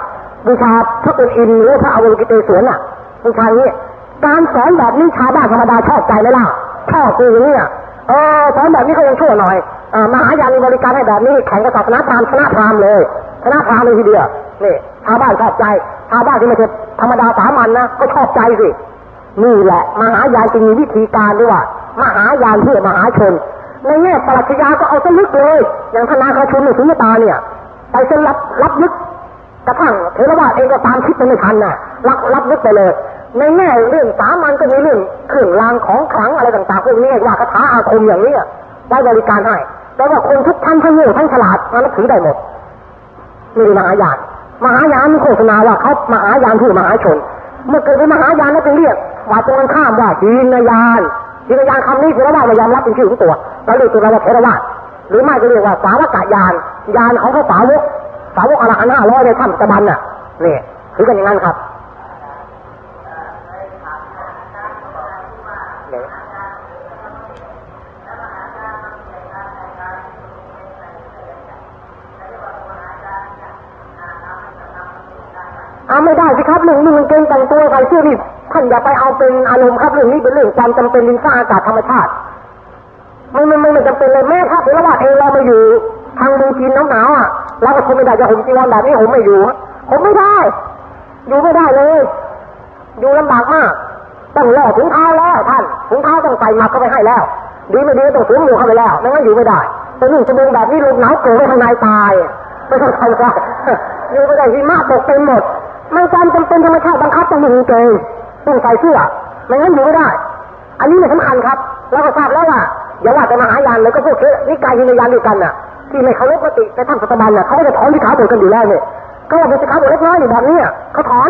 บูชาพระเป็นอินหรือพระอวโลกิเตศวนอะบูชาอย่างนี้การสอนแบบนี้ชาวบ้านธรรมดาชอบใจไหมล่ะ ชอบคืออย่างนี้เออสอนแบบนี้เขายังชั่วหน่อยอมหายานีบริการให้แบบนี้แข่งกับศาสนาพราหมณ์ชนะพราหมณ์เลยชนะพราหมณ์เลยทีเดียวนี่ชาวบ้านชอบใจชาวบ้านที่ไม่ใช่ธรรมดาสามัญนะก็ชอบใจสินี่แหละมหายานจึงมีวิธีการด้วยว่ามหายานเพื่อมหาชนในแง่ปรัชญาก็เอาสลึกเลย อย่างธนาคารชนในสุญตาเนี่ย ไปเส้นรับรับลึกกระทั่งเทรวาสเองก็ตามคิดไปไม่ทันน่ะรับรับลึกไปเลย ในแง่เรื่องสามัญก็มีเรื่องเครื่องรางของขลังอะไรต่างๆพวกนี้ว่าคาถาอาคมอย่างนี้ไว้บริการให้แต่ว่าคนทุกท่านทั้งโง่ทั้งฉลาดมันถือได้หมดนี่มหายานมหายานมีโฆษณาว่าเขามหายานผู้มหาชน เมื่อเกิดเป็นมหายานแล้วไปเรียกว่าตรงกันข้ามว่าจีนยานจีนยานคำนี้คือว่าไม่ยอมรับเป็นชื่อของตัวเราเรียกตัวเราว่าเทรวาหรือไม่ก็เรียกว่าสาวกยานยานของพระสาวกสาวกอรหันห้าร้อยในถ้ำตะบันน่ะนี่ถือกันอย่างนั้นครับ เอาไม่ได้สิครับเรื่องนี้มันเกินแต่งตัวใส่เสื้อนี่ท่านอย่าไปเอาเป็นอารมณ์ครับเรื่องนี้เป็นเรื่องความจำเป็นดินฟ้าอากาศธรรมชาติไม่ไม่ไม่จำเป็นเลยแม้ถ้าเป็นระหว่างเองเรามาอยู่ทางเมืองจีนหนาวๆอะเราก็คงไม่ได้จะห่มจีวรแบบนี้ผมไม่อยู่ผมไม่ได้อยู่ไม่ได้เลยอยู่ลำบากมากต้องล่อถุงเท้าแล้วท่านถุงเท้าต้องใส่มาเข้าไปให้แล้ว ดีไม่ดีต้องสวมหมวกเข้าไปแล้วไม่งั้นอยู่ไม่ได้แต่นี่จะเป็นแบบนี้ลมหนาวเกิดไว้ทางในตายไม่ต้องทำไรอยู่ไม่ได้หิมะตกเต็มหมด มันการจำเป็นธรรมชาติบังคับต้องมีเกงต้องใส่เสื้อไม่งั้นอยู่ไม่ได้ อันนี้เนี่ยสำคัญครับเราก็ทราบแล้วว่าอย่าว่าแต่มหายานเลยก็พวกนิกายฮินยานด้วยกันน่ะ ที่ไม่เคารพกติในถ้ำสัตบันน่ะเขาจะถอนที่ขาบดกันอยู่แล้วเนี่ยก็ว่าเป็นสิขาบดเล็กน้อยอยู่แบบนี้เขาถอน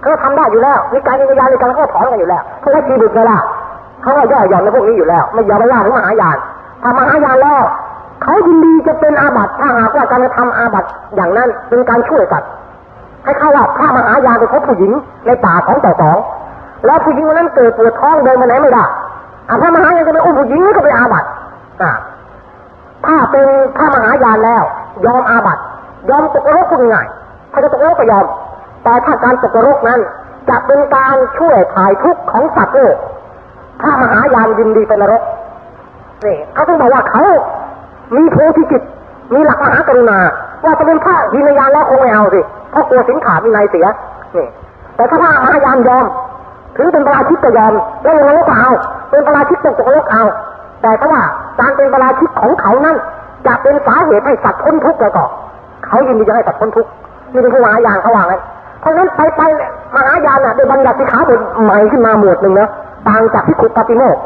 เขาทำได้อยู่แล้วนิกายฮินยานด้วยกันเขาถอนกันอยู่แล้วเพราะว่าจีบุตรไงล่ะเขาก็ย่อหย่อนในพวกนี้อยู่แล้ว ไม่ยอมไปว่าถึงมหายานถ้ามหายานแล้วเขายินดีจะเป็นอาบัติถ้าหากว่าการกระทำอาบัติอย่างนั้นเป็นการช่วยสัตว์ ให้เข้าว่าพระมหายานไปพบผู้หญิงในป่าของต่อสองแล้วผู้หญิงคนนั้นเกิดปวดท้องเดินไปไหนไม่ได้อาพระมหายานจะไปอุ้มผู้หญิงนี่ก็ไปอาบัติถ้าเป็นพระมหายานแล้ว ยอมอาบัติยอมตกรกคุณง่ายถ้าจะตกรกก็ยอม แต่ถ้าการตกรกนั้น จะเป็นการช่วยถ่ายทุกข์ของสัตว์โลกพระมหายานยินดีเป็นนรกนี่เขาต้องบอกว่าเขามีโพธิจิต มีหลักมหากรุณาว่าจะเป็นพระหินยานแล้วคงไม่เอาสิ เพราะกลัวสินขาดมีในเสียนี่แต่ถ้าพระมหายานยอมถึงเป็นประราชิกก็ยอมแล้วยังไงก็เอา เป็นประราชิกตกตกโลกเอา แต่ถ้าว่าการเป็นประราชิกของเขานั้นจะเป็นสาเหตุให้สัตว์พ้นทุกข์แล้วก็เขายินดีจะให้สัตว์พ้นทุกข์นี่เป็นผู้มหายานเขาว่าไงเพราะฉะนั้นไปไปมหายานน่ะได้บัญญัติสิขาบทใหม่ขึ้นมาหมวดหนึ่งนะต่างจากพิคุปฏิโมก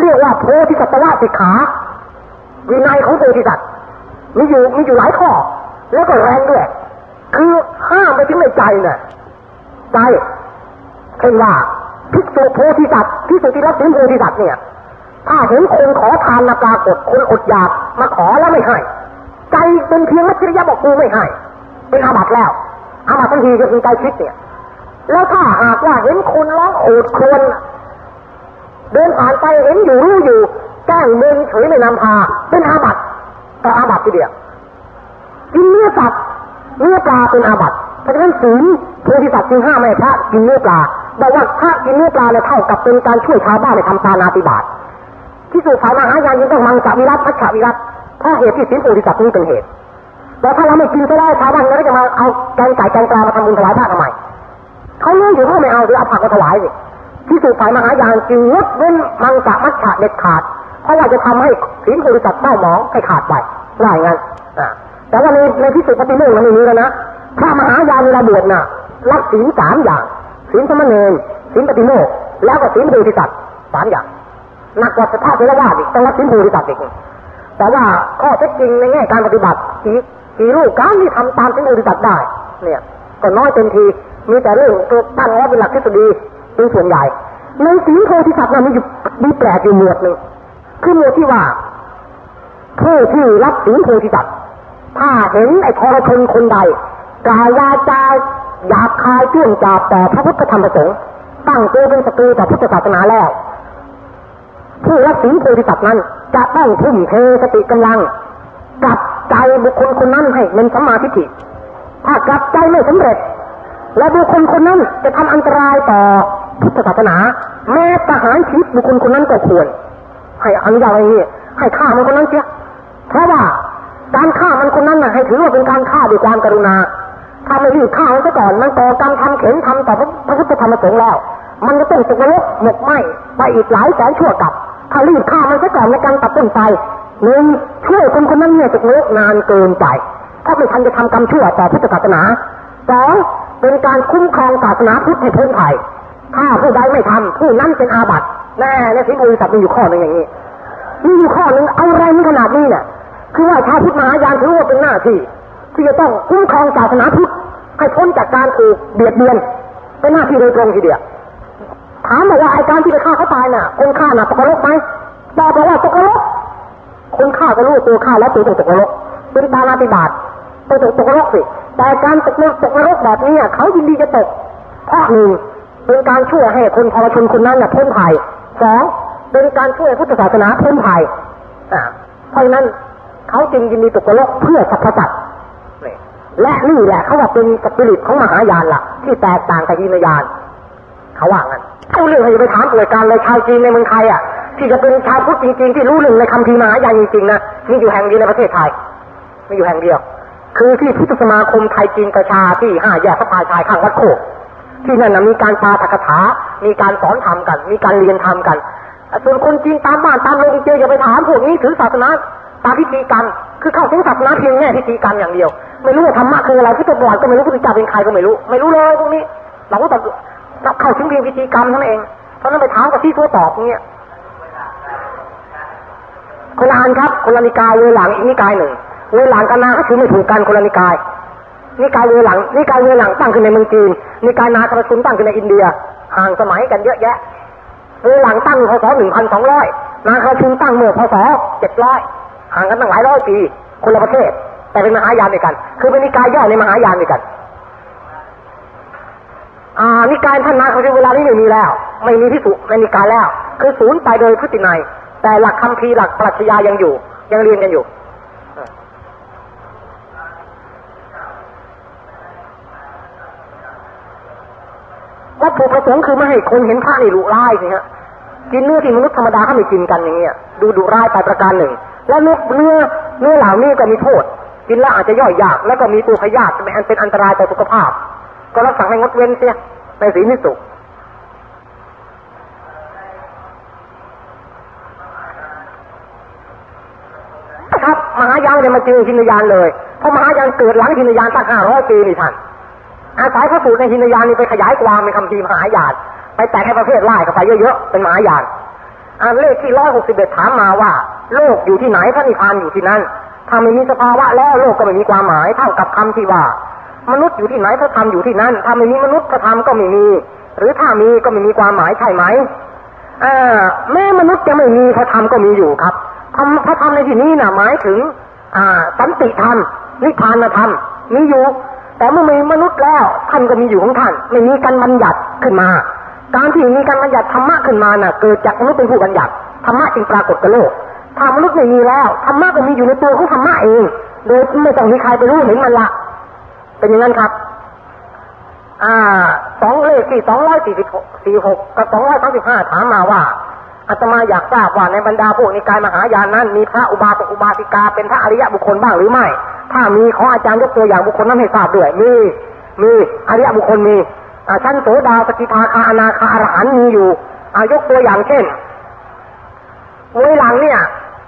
เรียกว่าโพธิสัตวะสิขาวินัยของโพธิสัตว์มีอยู่มีอยู่หลายข้อ แล้วก็แรงด้วย คือห้ามไปที่ไม่ใจน่ะใจเช่นว่าภิกษุโพธิสัตว์ภิกษุที่รับสินโพธิสัตว์เนี่ย ถ้าเห็นคนขอทานมาปรากฏคนอดอยากมาขอแล้วไม่ให้ ใจเป็นเพียงมัจฉริยะบอกกูไม่ให้ เป็นอาบัติแล้วอาบัติทันทีก็คือใจคิดเนี่ย แล้วถ้าหากว่าเห็นคนร้องโอดครวญเดินผ่านไปเห็นอยู่รู้อยู่แก้งเดินเฉยไม่นำพาเป็นอาบัติก็อาบัติทีเดียวกินเนื้อสัตว์ เนื้อปลาเป็นอาบัติเพราะฉะนั้นศีลโพธิสัตว์จึงห้ามไม่พระกินเนื้อปลาบอกว่าถ้ากินเนื้อปลาเนี่ยเท่ากับเป็นการช่วยชาวบ้านในทำปานาติบาตที่สุดสายมหายานยังต้องมังสวิรัตพัชวิรัตเพราะเหตุที่ศีลโพธิสัตว์นี้เป็นเหตุแต่ถ้าเราไม่กินก็ได้ชาวบ้านก็จะมาเอาแกงไก่แกงปลามาทำบุญถวายพระทำไมเขาเลี้ยงอยู่เขาไม่เอาหรือเอาผักมาถวายสิที่สุดสายมหายานจึงงดเว้นมังสมัชฉะเด็ดขาด เพราะว่าจะทำให้ศีลโพธิสัตว์เต้าหมองให้ขาดไปว่าอย่า แต่ว่าในในที่สุดปฏิโมกข์มันไม่มีแล้วนะพระมหายานเวลาบวชน่ะรักศีลสามอย่างศีลสมณเณรศีลปฏิโมกข์แล้วก็ศีลโพธิสัตว์สามอย่างหนักกว่าสภาพเทรวาสอีกต้องรับศีลโพธิสัตว์อีกแต่ว่าข้อเท็จจริงในแง่การปฏิบัติกี่กี่ลูกการที่ทำตามศีลโพธิสัตว์ได้ เนี่ยก็น้อยเต็มทีมีแต่เรื่องตัวตั้งไว้วเป็นหลักทฤษฎีเป็นส่วนใหญ่ในศีลโพธิสัตว์นั้นมีอยู่มีแปลกอยู่หมวดหนึ่งคือหมวดที่ว่าผู้ที่รับศีลโพธิสัตว์ ถ้าเห็นไอ้ทรชนคนใดกล่าววาจาหยาบคายเกี่ยงจาบต่อพระพุทธธรรมประสงค์ตั้งตัวเป็นศัตรูต่อพุทธศาสนาแล้ว ผู้รับศีลโพธิสัตว์นั้นจะต้องทุ่มเทสติกำลังกลับใจบุคคลคนนั้นให้เป็นสัมมาทิฏฐิถ้ากลับใจไม่สำเร็จ และบุคคลคนนั้นจะทำอันตรายต่อพุทธศาสนา แม้ประหารชีวิตบุคคลคนนั้นก็ควร ให้อนุญาตอะไรนี้ให้ฆ่ามันคนนั้นเสียเพราะว่า การฆ่ามันคนนั้นน่ะให้ถือว่าเป็นการฆ่าด้วยความกรุณา ถ้าไม่รีบฆ่ามันซะก่อน มันก่อกรรมทำเข็นทำต่อพระพุทธธรรมสงค์แล้ว มันจะต้องตกนรกหมกไหมไปอีกหลายแสนชั่วกับ ถ้ารีบฆ่ามันซะก่อนในการตัดต้นไปหนึ่งช่วยคนคนนั้นเนี่ยตกนรกนานเกินไปถ้าไม่ทันจะทำกรรมชั่วต่อพุทธศาสนาสองเป็นการคุ้มครองศาสนาพุทธให้พ้นภัยถ้าผู้ใดไม่ทำผู้นั้นเป็นอาบัติแน่ในสิบริษัทมีอยู่ข้อหนึ่งอย่างนี้มีอยู่ข้อหนึ่งเอาแรงขนาดนี้เนี่ย คือว่าชาวพุทธมหายานถือว่าเป็นหน้าที่ ที่จะต้องคุ้มครองศาสนาพุทธให้พ้นจากการถูกเบียดเบียนเป็นหน้าที่โดยตรงทีเดียวถามบอกว่าไอ้การที่ไปฆ่าเขาตายน่ะ คนฆ่าน่ะตกนรกไหมตอบบอกว่าตกนรกคนฆ่าก็รู้ตัวฆ่าแล้วตัวตกนรกเป็นตาลาติบาตไปตกตกนรกสิแต่การตกนรกตกนรกแบบนี้เขายินดีจะตกเพราะหนึ่งเป็นการช่วยให้คนทรชนคนนั้นน่ะพ้นภัยสองเป็นการช่วยพุทธศาสนาพ้นภัยเพราะนั้น เขาจึงยินดีตกนรกเพื่อสัพพสัตและนี่แหละเขาว่าเป็นสปิริตของมหายานล่ะ ที่แตกต่างกับยินยาน เขาว่างั้นเอาเรื่องให้ไปถามป่วยการเลยชาวจีนในเมืองไทยอะที่จะเป็นชาวพุทธจริง ๆ ที่รู้เรื่งในคำพีมหายานจริงๆนะมีอยู่แห่งเดียวในประเทศไทยมีอยู่แห่งเดียว คือที่พุทธสมาคมไทยจีนประชาที่ห้าแยกพระพายชายข้างวัดโคกที่นั่นนะมีการปาตกถา มีการสอนธรรมกัน มีการเรียนธรรมกันส่วนคนจีนตามบ้านตามโรงเจอย่าไปถามพวกนี้ถือศาสนา ตามพิธีกรรมคือเข้าถึงศาสนาเพียงแค่พิธีกรรมอย่างเดียว ไม่รู้ว่าธรรมะคืออะไรที่ตัวบอดก็ไม่รู้พุทธเจ้าเป็นใครก็ไม่รู้ ไม่รู้เลยพวกนี้ เราก็ต้องเข้าถึงเพียงพิธีกรรมเท่านั้นเองเพราะนั้นไปถามกับที่ตัวตอบเงี้ยคนละอันครับคนละนิกายเวหลังอีกนิกายหนึ่งเวหลังกันนาก็ถือไม่ถูกกันคนละนิกายนิกายเวหลังนิกายเวหลังตั้งขึ้นในเมืองจีนนิกายนาครชุนตั้งขึ้นในอินเดียห่างสมัยกันเยอะแยะเวหลังตั้งพศหนึ่งพันสองร้อยนาครชุนตั้งเมื่อพศเจ็ดร้อย ห่างกันตั้งหลายร้อยปี คนละประเทศ แต่เป็นมหายานด้วยกัน คือเป็นนิกายย่อยในมหายานด้วยกันอ่านิกายท่านนาครชุนเวลานี้ไม่มีแล้ว ไม่มีที่สุในนิกายแล้ว คือศูนย์ไปโดยพฤตินัย แต่หลักคำพีหลักปรัชญายังอยู่ ยังเรียนกันอยู่วัตถุประสงค์คือไม่ให้คนเห็นพระนี่ดุร้ายสิฮะกินเนื้อที่มนุษย์ธรรมดาเขาไม่กินกันอย่างเงี้ยดูดุร้ายไปประการหนึ่ง แล้วเนื้อเนื้อเนื้อเหล่านี้ก็มีโทษ กินแล้วอาจจะย่อยยาก แล้วก็มีตัวพยาธิเป็นอันตรายต่อสุขภาพ ก็รับสั่งให้งดเว้นเสียในสีนิสุครับมหายานเนี่ยมาเจอหินยานเลยเพราะมหายานเกิดหลังหินยานตั้งห้าร้อยปีนี่ท่านอาศัยพระสูตรในหินยานนี่ไปขยายความในคำพีมหายานไปแตกให้ประเภทไล่เข้าไปเยอะๆเป็นมหายาน อันเลขที่ร้อยหกสิบเอ็ดถามมาว่า โลกอยู่ที่ไหนพระนิพพานอยู่ที่นั่นถ้าไม่มีสภาวะแล้วโลกก็ไม่มีความหมายเท่ากับคำที่ว่า มนุษย์อยู่ที่ไหนพระธรรมอยู่ที่นั่นถ้าไม่มีมนุษย์พระธรรมก็ไม่มี หรือถ้ามีก็ไม่มีความหมายใช่ไหมอ่าแม่มนุษย์จะไม่มีพระธรรมก็มีอยู่ครับธรรมพระธรรมในที่นี้น่ะหมายถึง อ่า สันติธรรมนิพพานธรรมมีอยู่ แต่เมื่อมีมนุษย์แล้วท่านก็มีอยู่ของท่าน ไม่มีการบัญญัติขึ้นมา การที่มีการบัญญัติธรรมะขึ้นมาน่ะเกิดจากมนุษย์เป็นผู้บัญญัติธรรมะจึงปรากฏกับโลกถ้ามนุษย์ไม่มีแล้วธรรมะก็มีอยู่ในตัวของธรรมะเองโดยไม่ต้องมีใครไปรู้เห็นมันละเป็นอย่างนั้นครับ อ่าสองเลขที่สองร้อยสี่สิบสี่หกกับสองร้อยสามสิบห้าถามมาว่าอาตมาอยากทราบว่าในบรรดาพวกนิกายมหายานนั้น มีพระอุบาสกอุบาสิกาเป็นพระอริยะบุคคลบ้างหรือไม่ ถ้ามีขออาจารย์ยกตัวอย่างบุคคลนั้นให้ทราบด้วยมีมีอริยะบุคคลมี ชั้นโสดาสกิทาคาอนาคาอรหันมีอยู่อายกตัวอย่างเช่นเวหลังเนี่ย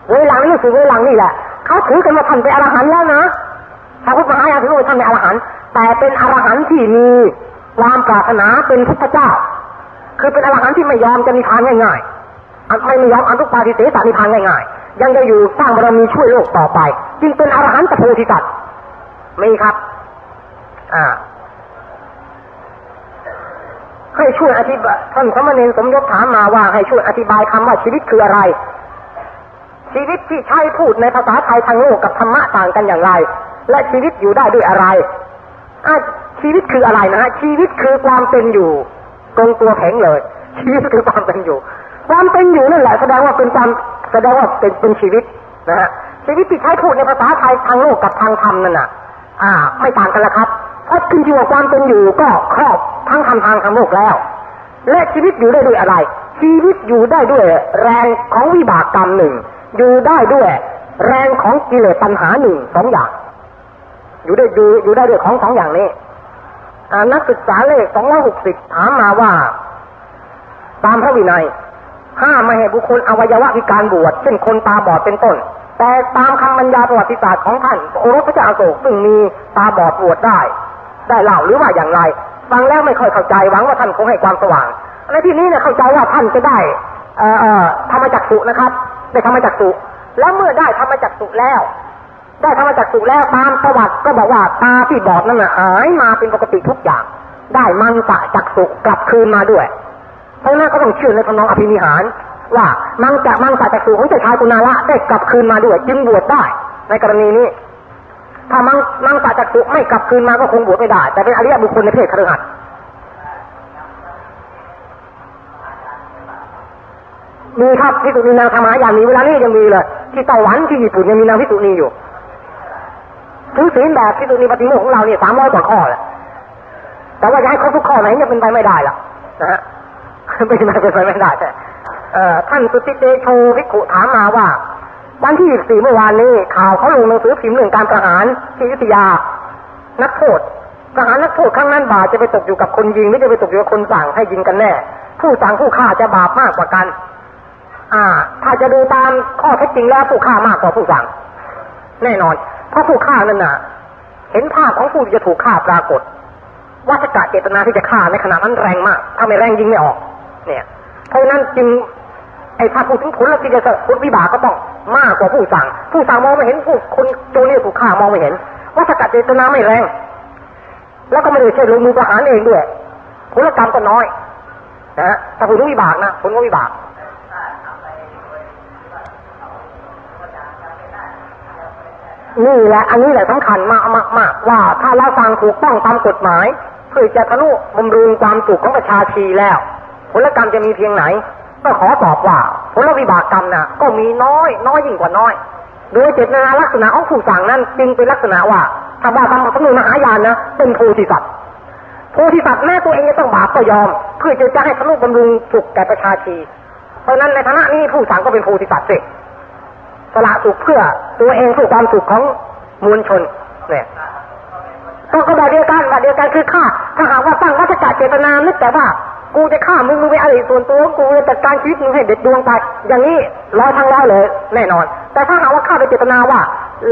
เวหลังนี่คือเวหลังนี่แหละเขาถือกันว่าท่านเป็นอรหันแล้วนะพระพุทธมหายาถือว่าท่านเป็นอรหันแต่เป็นอรหันที่มีความปรารถนาเป็นพุทธเจ้า คือเป็นอรหันที่ไม่ยอมจะมีทานง่ายๆไม่ยอมอนุปาทิเสสนิพานง่ายๆ ยังจะอยู่สร้างบารมีช่วยโลกต่อไป จึงเป็นอรหันตโพธิสัตว์ไมีครับ อ่า ให้ช่วยอธิบายท่านสมณเณรสมยศถามมาว่าให้ช่วยอธิบายคำว่าชีวิตคืออะไร ชีวิตที่ใช้พูดในภาษาไทยทางโลกกับธรรมะต่างกันอย่างไร และชีวิตอยู่ได้ด้วยอะไรอาชีวิตคืออะไรนะฮะชีวิตคือความเป็นอยู่ตรงตัวแข็งเลย ชีวิตคือความเป็นอยู่ ความเป็นอยู่นั่นแหละแสดงว่าเป็นความแสดงว่าเป็นเป็นชีวิตนะฮะชีวิตที่ใช้พูดในภาษาไทยทางโลกกับทางธรรมนั่นน่ะ อ่า ไม่ต่างกันละครับ พราะขึ้นที่ว่าความเป็นอยู่ก็ครอบทั้งทำทางทางโลกแล้ว และชีวิตอยู่ได้ด้วยอะไร ชีวิตอยู่ได้ด้วยแรงของวิบากกรรมหนึ่ง อยู่ได้ด้วยแรงของกิเลสปัญหาหนึ่งสองอย่าง อยู่ได้อยู่อยู่ได้ด้วยของสองอย่างนี้นักศึกษาเลขสองร้อยหกสิบถามมาว่า ตามพระวินัยห้ามไม่ให้บุคคลอวัยวะพิการบวชเช่นคนตาบอดเป็นต้น แต่ตามคำบรรยายประวัติศาสตร์ของท่านโอรสพระเจ้าโศกซึ่งมีตาบอดบวชได้ ได้เล่าหรือว่าอย่างไรฟังแล้วไม่ค่อยเข้าใจหวังว่าท่านคงให้ความสว่างในที่นี้เนี่ยเข้าใจว่าท่านจะได้เออธรรมจักสุนะครับได้ธรรมจักสุแล้วเมื่อได้ธรรมจักสุแล้ว ได้ธรรมจักสุแล้วตามประวัติก็บอกว่าตาที่บอดนั่นน่ะหายมาเป็นปกติทุกอย่าง ได้มังสะจักสุกลับคืนมาด้วยเพราะนั้นก็ต้องเชื่อในทำนองอภินิหาร ว่ามังจะมังสะจักสุของเจ้าชายกุณาละได้กลับคืนมาด้วย จึงบวชได้ ในกรณีนี้ ถ้ามังมังสะจักสุไม่กลับคืนมาก็คงบวชไม่ได้ แต่เป็นอริยบุคคลในเพศคฤหัสถ์มีครับพิสุนีนางธรรมะอย่างมีเวลานี้ยังมีเลยที่ไต้หวันที่ญี่ปุ่นยังมีนางพิสุนีอยู่ถือศีลแบบพิสุนีปฏิโมกข์ของเราเนี่ยสามร้อยกว่าข้อแหละแต่ว่าจะให้ครบทุกข้อไหนจะเป็นไปไม่ได้ละนะฮะไม่น่าเป็นไปไม่ได้แต่เออท่านสุติเตโชวิกุถามมาว่า วันที่24เมื่อวานนี้ข่าวเขาลงหนังสือพิมพ์เรื่องการประหารที่อยุธยา นักโทษประหารนักโทษครั้งนั้นบาปจะไปตกอยู่กับคนยิงหรือจะไปตกอยู่กับคนสั่งให้ยิงกันแน่ ผู้สั่งผู้ฆ่าจะบาปมากกว่ากัน อ่า ถ้าจะดูตามข้อเท็จจริงแล้วผู้ฆ่ามากกว่าผู้สั่ง แน่นอน เพราะผู้ฆ่านั่นน่ะ เห็นภาพของผู้ที่จะถูกฆ่าปรากฏวัฏกะเจตนาที่จะฆ่าในขณะนั้นแรงมาก ถ้าไม่แรงยิงไม่ออก เนี่ย เพราะนั้นจึง ไอ้ถ้าพูดถึงผลแล้วที่จะผลวิบากก็ต้องมากกว่าผู้สั่ง ผู้สั่งมองไม่เห็นผู้คนโจเนี่ยถูกฆ่ามองไม่เห็นวัฏกะเจตนาไม่แรง แล้วก็ไม่ได้ใช่ลงมือประหารเองด้วยผลกรรมก็น้อยนะฮะถ้าพูดถึงวิบากนะผลก็วิบากนี่แหละอันนี้แหละสำคัญมากมากมากว่าถ้าเราฟังถูกต้องตามกฎหมาย เพื่อจะทะลุบำรุงความสุขของประชาชีแล้ว ผลกรรมจะมีเพียงไหน ก็ขอตอบว่าผลวิบากกรรมน่ะก็มีน้อย น้อยยิ่งกว่าน้อย โดยเจตนาลักษณะของผู้สั่งนั้นจึงเป็นลักษณะว่าถ้าว่าตามสำนวนมหายานนะเป็นโพธิสัตว์โพธิสัตว์แม้ตัวเองจะต้องบาปก็ยอม เพื่อจะจะให้ทะลุบำรุงสุขแก่ประชาชี เพราะนั้นในฐานะนี้ผู้สั่งก็เป็นโพธิสัตว์สิสละสุขเพื่อตัวเองเพื่อความสุขของมวลชนเนี่ยก็ก็แบบเดียวกันแบบเดียวกันคือฆ่าถ้าหากว่าตั้งวัฏจักรเจตนานึกแต่ว่า กูจะฆ่ามึงมึงไปอะไรส่วนตัวกูจะจัดการชีวิตมึงให้เด็ดดวงไปอย่างนี้ร้อยทั้งร้อยเลย แน่นอน แต่ถ้าหากว่าฆ่าไปเจตนาว่า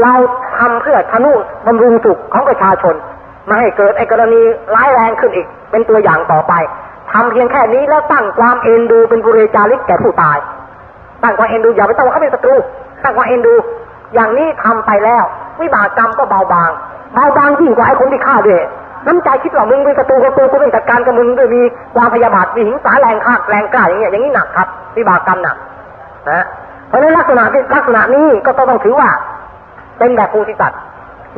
เราทำเพื่อทนุบำรุงสุขของประชาชนไม่ให้เกิดไอ้กรณีร้ายแรงขึ้นอีก เป็นตัวอย่างต่อไปทำเพียงแค่นี้แล้วตั้งความเอ็นดูเป็นบุเรจาริกแก่ผู้ตาย ตั้งความเอ็นดูอย่าไปตั้งว่าเขาเป็นศัตรูตั้งความเอ็นดู อย่างนี้ทำไปแล้ว วิบากกรรมก็เบาบางเบาบางยิ่งกว่าไอ้คนที่ฆ่าด้วย น้ำใจคิดว่ามึงเป็นศัตรูกับตูกูเป็นจัดการกับมึงด้วยมีความพยาบาทมีหิงสาแรงฆ่าแรงกล้าอย่างเงี้ยอย่างนี้หนักครับวิบากกรรมหนักนะเพราะฉะนั้นลักษณะที่ลักษณะนี้ก็ต้องถือว่า เป็นแบบภูติสัตว์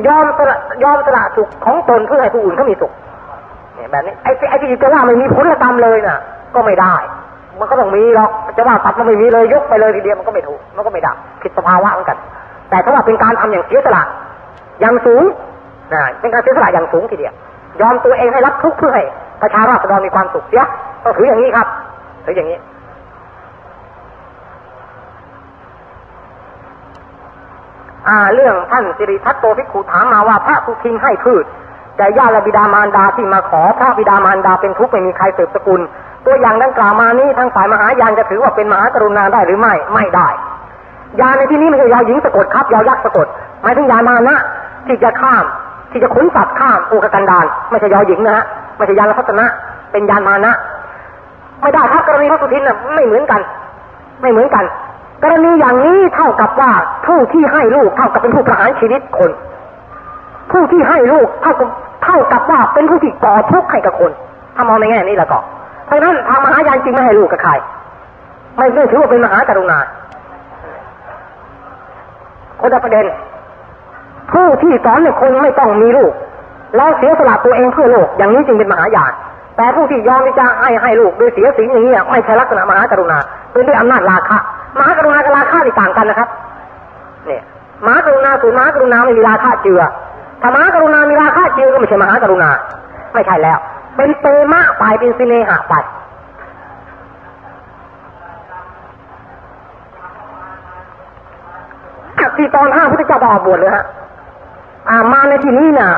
ยอมสละยอมสละสุขของตนเพื่อให้ผู้อื่นเขามีสุขเนี่ยแบบนี้ไอ้ไอ้ที่จะว่าไม่มีผลกรรมเลยน่ะ ก็ไม่ได้ มันก็ต้องมีหรอกจะว่าตัดมันไม่มีเลยยกไปเลยทีเดียวมันก็ไม่ถูกมันก็ไม่ได้ผิดสภาวะเหมือนกัน แต่ถ้าว่าเป็นการทำอย่างเสียสละอย่างสูงนะเป็นการเสียสละอย่างสูงทีเดียว ยอมตัวเองให้รับทุกข์เพื่อให้ประชาราษฎรมีความสุขเสียก็ถืออย่างนี้ครับถืออย่างนี้ อ่า เรื่องท่านสิริทัตโตภิกขุถามมาว่าพระสุทินให้พืช แต่ญาติบิดามารดาที่มาขอพระบิดามารดาเป็นทุกข์ไม่มีใครสืบสกุล ตัวอย่างดังกล่าวมานี้ทั้งฝ่ายมหายานจะถือว่าเป็นมหากรุณาได้หรือไม่ไม่ได้ ยาในที่นี้ไม่ใช่ยาหญิงสะกดครับยายักษ์สะกดหมายถึงยามานะที่จะข้าม ที่จะขนสัตว์ข้ามโอกกันดานไม่ใช่ยาหญิงนะฮะไม่ใช่ยานพัฒนะ เป็นยานมานะไม่ได้ครับกรณีพระสุทินน่ะไม่เหมือนกัน ไม่เหมือนกัน กรณีอย่างนี้เท่ากับว่าผู้ที่ให้ลูกเท่ากับเป็นผู้ประหารชีวิตคน ผู้ที่ให้ลูกเท่ากับเท่ากับว่าเป็นผู้ที่ก่อทุกข์ให้กับคนถ้ามองในแง่นี้แล้วก็เพราะฉะนั้นทางมหายานจริงไม่ให้ลูกกับใครไม่ไม่ถือว่าเป็นมหากรุณาคนละประเด็น ผู้ที่สอนเนี่ยคนไม่ต้องมีลูก แล้วเสียสละตัวเองเพื่อโลก อย่างนี้จึงเป็นมหายานแต่ผู้ที่ยอมที่จะให้ให้ลูกโดยเสียสินอย่างนี้ไม่ใช่ลักษณะมหากรุณาเป็นด้วยอำนาจราคะมหากรุณากับราคะต่างกันนะครับ เนี่ยมหากรุณาส่วนมหากรุณาไม่มีราคะเจือถ้ามหากรุณามีราคะเจือก็ไม่ใช่มหากรุณา ไม่ใช่แล้ว เป็นเปมะไปเป็นสิเนหะไปที่ตอนห้าพุทธเจ้าบออกบวชเลยฮะ อ่ามาในที่นี้น่ะ